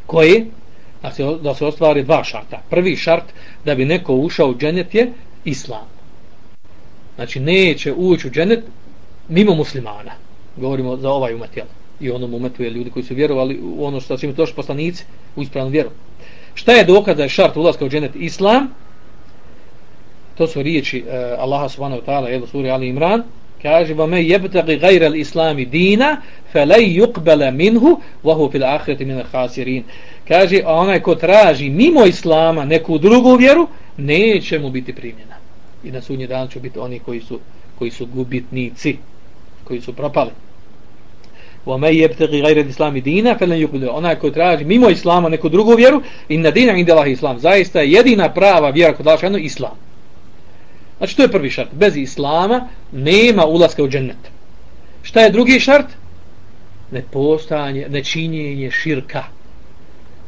Koje? Da se, da se ostvari dva šarta. Prvi šart, da bi neko ušao u dženet je islam. Znači, neće ući u dženet mimo muslimana. Govorimo za ovaj umet, jel? I onom umetu je ljudi koji su vjerovali u ono što su im došli poslanici u ispravnu vjeru. Šta je dokaz da je šart ulaska u dženet islam? To su riječi uh, Allaha subhanahu wa ta'ala, jedno suri Ali Imran, kaže va me yebtagi gajra l'islami dina fe lej yuqbala minhu wa hu fil ahireti min khasirin kaže a onaj ko traži mimo islama neku drugu vjeru neće mu biti primljena. I na sudnji dan će biti oni koji su koji su gubitnici koji su propali. Wa me ghayra al-islam dina falan lej yuqbala. Onaj ko traži mimo islama neku drugu vjeru in na dina inda islam. Zaista je jedina prava vjera kod Allah islam. Znači to je prvi šart. Bez islama nema ulaska u džennet. Šta je drugi šart? Ne nečinjenje širka.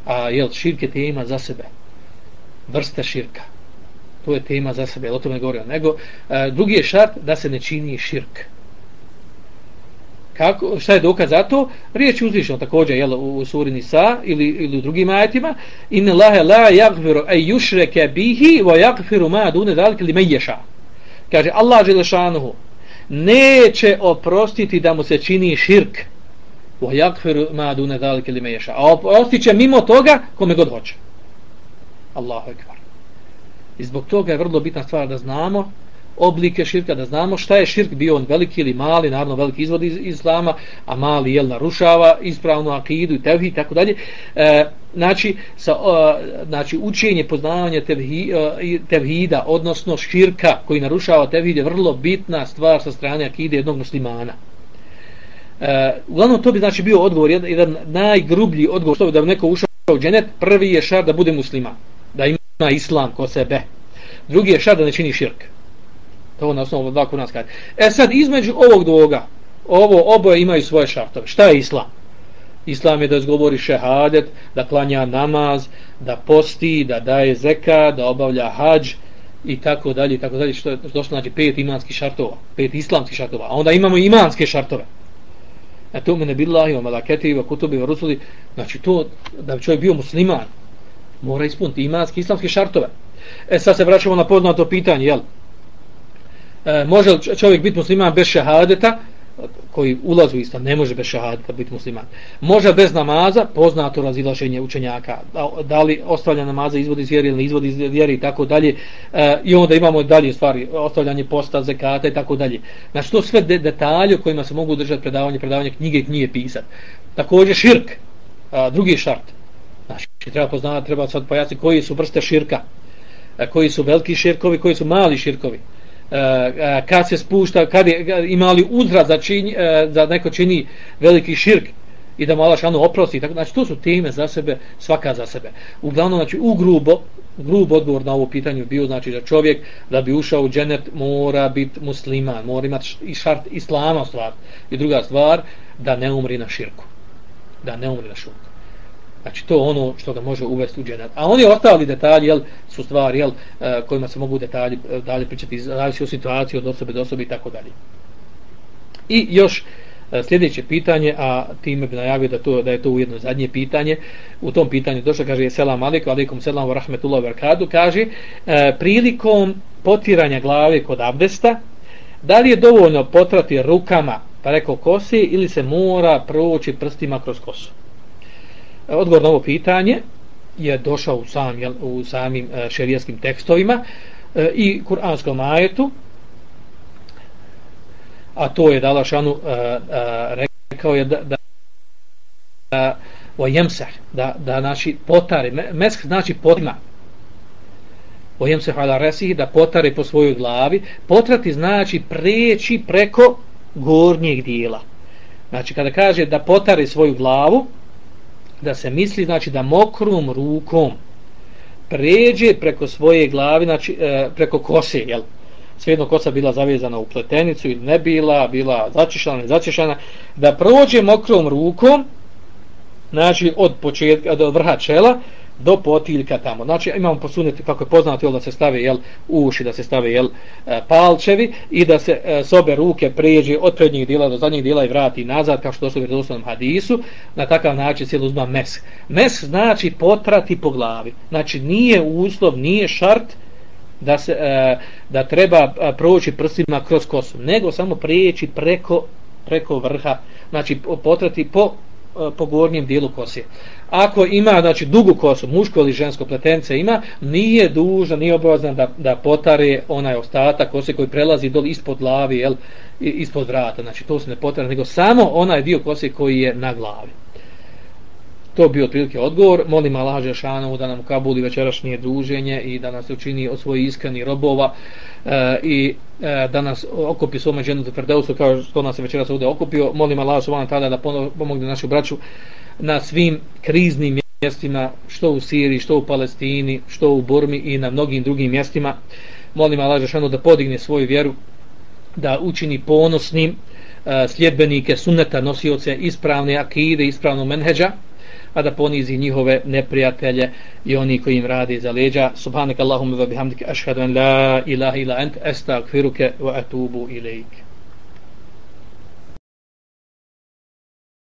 A jel, širk je tema za sebe. Vrsta širka. To je tema za sebe, jel, o tome govorio. Nego, a, drugi je šart da se ne čini širk. Kako, šta je dokaz za to? Riječ je uzvišeno također jel, u suri Nisa ili, ili u drugim ajetima. Inne lahe la jagfiru ej jušreke bihi wa jagfiru ma dune dalike li meješa. Kaže Allah Želešanuhu neće oprostiti da mu se čini širk wa jagfiru ma dune dalike li meješa. A oprostit će mimo toga kome god hoće. Allahu ekvar. I zbog toga je vrlo bitna stvar da znamo oblike širka, da znamo šta je širk, bio on veliki ili mali, naravno veliki izvod iz islama, a mali jel narušava ispravnu akidu i tevhid, i tako dalje. E, znači, sa, e, znači, učenje, poznavanje tevhi, e, tevhida, odnosno širka koji narušava tevhid je vrlo bitna stvar sa strane akide jednog muslimana. E, uglavnom, to bi znači bio odgovor, jedan, jedan najgrublji odgovor, što bi da bi neko ušao u dženet, prvi je šar da bude musliman, da ima islam ko sebe. Drugi je šar da ne čini širk. To na osnovu dva kuranska. E sad, između ovog dvoga, ovo oboje imaju svoje šartove. Šta je islam? Islam je da izgovori šehadet, da klanja namaz, da posti, da daje zeka, da obavlja hađ i tako dalje i tako dalje. Što je došlo znači pet imanskih šartova, pet islamskih šartova. A onda imamo imanske šartove. A to mene billahi wa malaketi wa kutubi wa rusuli. Znači to, da bi čovjek bio musliman, mora ispuniti imanske islamske šartove. E sad se vraćamo na poznato pitanje, jel? E, može čovjek biti musliman bez šehadeta koji ulazi u islam, ne može bez šehadeta biti musliman. Može bez namaza, poznato razilašenje učenjaka, da, li ostavlja namaza izvodi iz vjeri ili izvodi iz vjeri i tako dalje. E, I onda imamo dalje stvari, ostavljanje posta, zekata i tako dalje. Znači to sve de detalje u kojima se mogu držati predavanje, predavanje knjige i knjige pisati. Također širk, a, drugi šart. Znači treba poznati, treba sad pojasniti koji su vrste širka, a, koji su veliki širkovi, koji su mali širkovi. E, kad se spušta, kad je imali uzra za, čin, eh, za neko čini veliki širk i da mu Allah šanu oprosti. Tako, znači, to su teme za sebe, svaka za sebe. Uglavnom, znači, u grubo, grub odgovor na ovo pitanje bio, znači, da čovjek da bi ušao u dženet mora biti musliman, mora imati i šart islama stvar. I druga stvar, da ne umri na širku. Da ne umri na širku. Znači to ono što ga može uvesti u dženet. A oni ostali detalji jel, su stvari jel, e, kojima se mogu detalji e, dalje pričati, zavisi o situaciji od osobe do osobe i tako dalje. I još e, sljedeće pitanje, a time bi najavio da, to, da je to ujedno zadnje pitanje. U tom pitanju došlo, kaže, selam alikum, alikum selam wa rahmetullahi wa barakatuh, kaže, prilikom potiranja glave kod abdesta, da li je dovoljno potrati rukama preko kose ili se mora proći prstima kroz kosu? Odgovor na ovo pitanje je došao u, sam, jel, u samim uh, šerijaskim tekstovima e, i kuranskom ajetu a to je Dala Šanu e, rekao je da, da da o jemseh, da, da naši potare, mesk znači potima o jemseh ala resih, da potare po svojoj glavi, potrati znači preći preko gornjeg dijela. Znači kada kaže da potare svoju glavu, da se misli znači da mokrom rukom pređe preko svoje glavi znači e, preko kose jel? Svejedno kosa bila zavezana u pletenicu ili ne bila, bila začišana, ne začišana, da prođe mokrom rukom, znači od početka, do vrha čela, do potiljka tamo. Znači imamo posuneti kako je poznato jel, da se stave jel, uši, da se stave jel, e, palčevi i da se e, sobe ruke pređe od prednjih dijela do zadnjih dijela i vrati nazad kao što došlo u vjerodostojnom hadisu. Na takav način se uzma mes. Mes znači potrati po glavi. Znači nije uslov, nije šart da se e, da treba e, proći prstima kroz kosu, nego samo prijeći preko preko vrha, znači potrati po E, po gornjem dijelu kose. Ako ima znači dugu kosu, muško ili žensko pletence ima, nije dužan, nije obavezan da, da potare onaj ostatak kose koji prelazi dol ispod glavi, jel, ispod vrata. Znači to se ne potare, nego samo onaj dio kose koji je na glavi. To bi otprilike odgovor. Molim Allah Žešanovu da nam kabuli večerašnje druženje i da nas učini od svojih iskreni robova e, i e, da nas okupi svome dženetu Ferdeusu kao što nas je večeras ovdje okupio. Molim Allah subhanahu tada da pomogne našu braću na svim kriznim mjestima, što u Siriji, što u Palestini, što u Burmi i na mnogim drugim mjestima. Molim Allah Žešanovu da podigne svoju vjeru, da učini ponosnim e, sljedbenike sunneta nosioce ispravne akide, ispravnog menheđa, a da ponizi njihove neprijatelje i oni koji im radi za leđa. Subhanak Allahumma wa bihamdika ashhadu an la ilaha illa ant astaghfiruka wa atubu ilaik.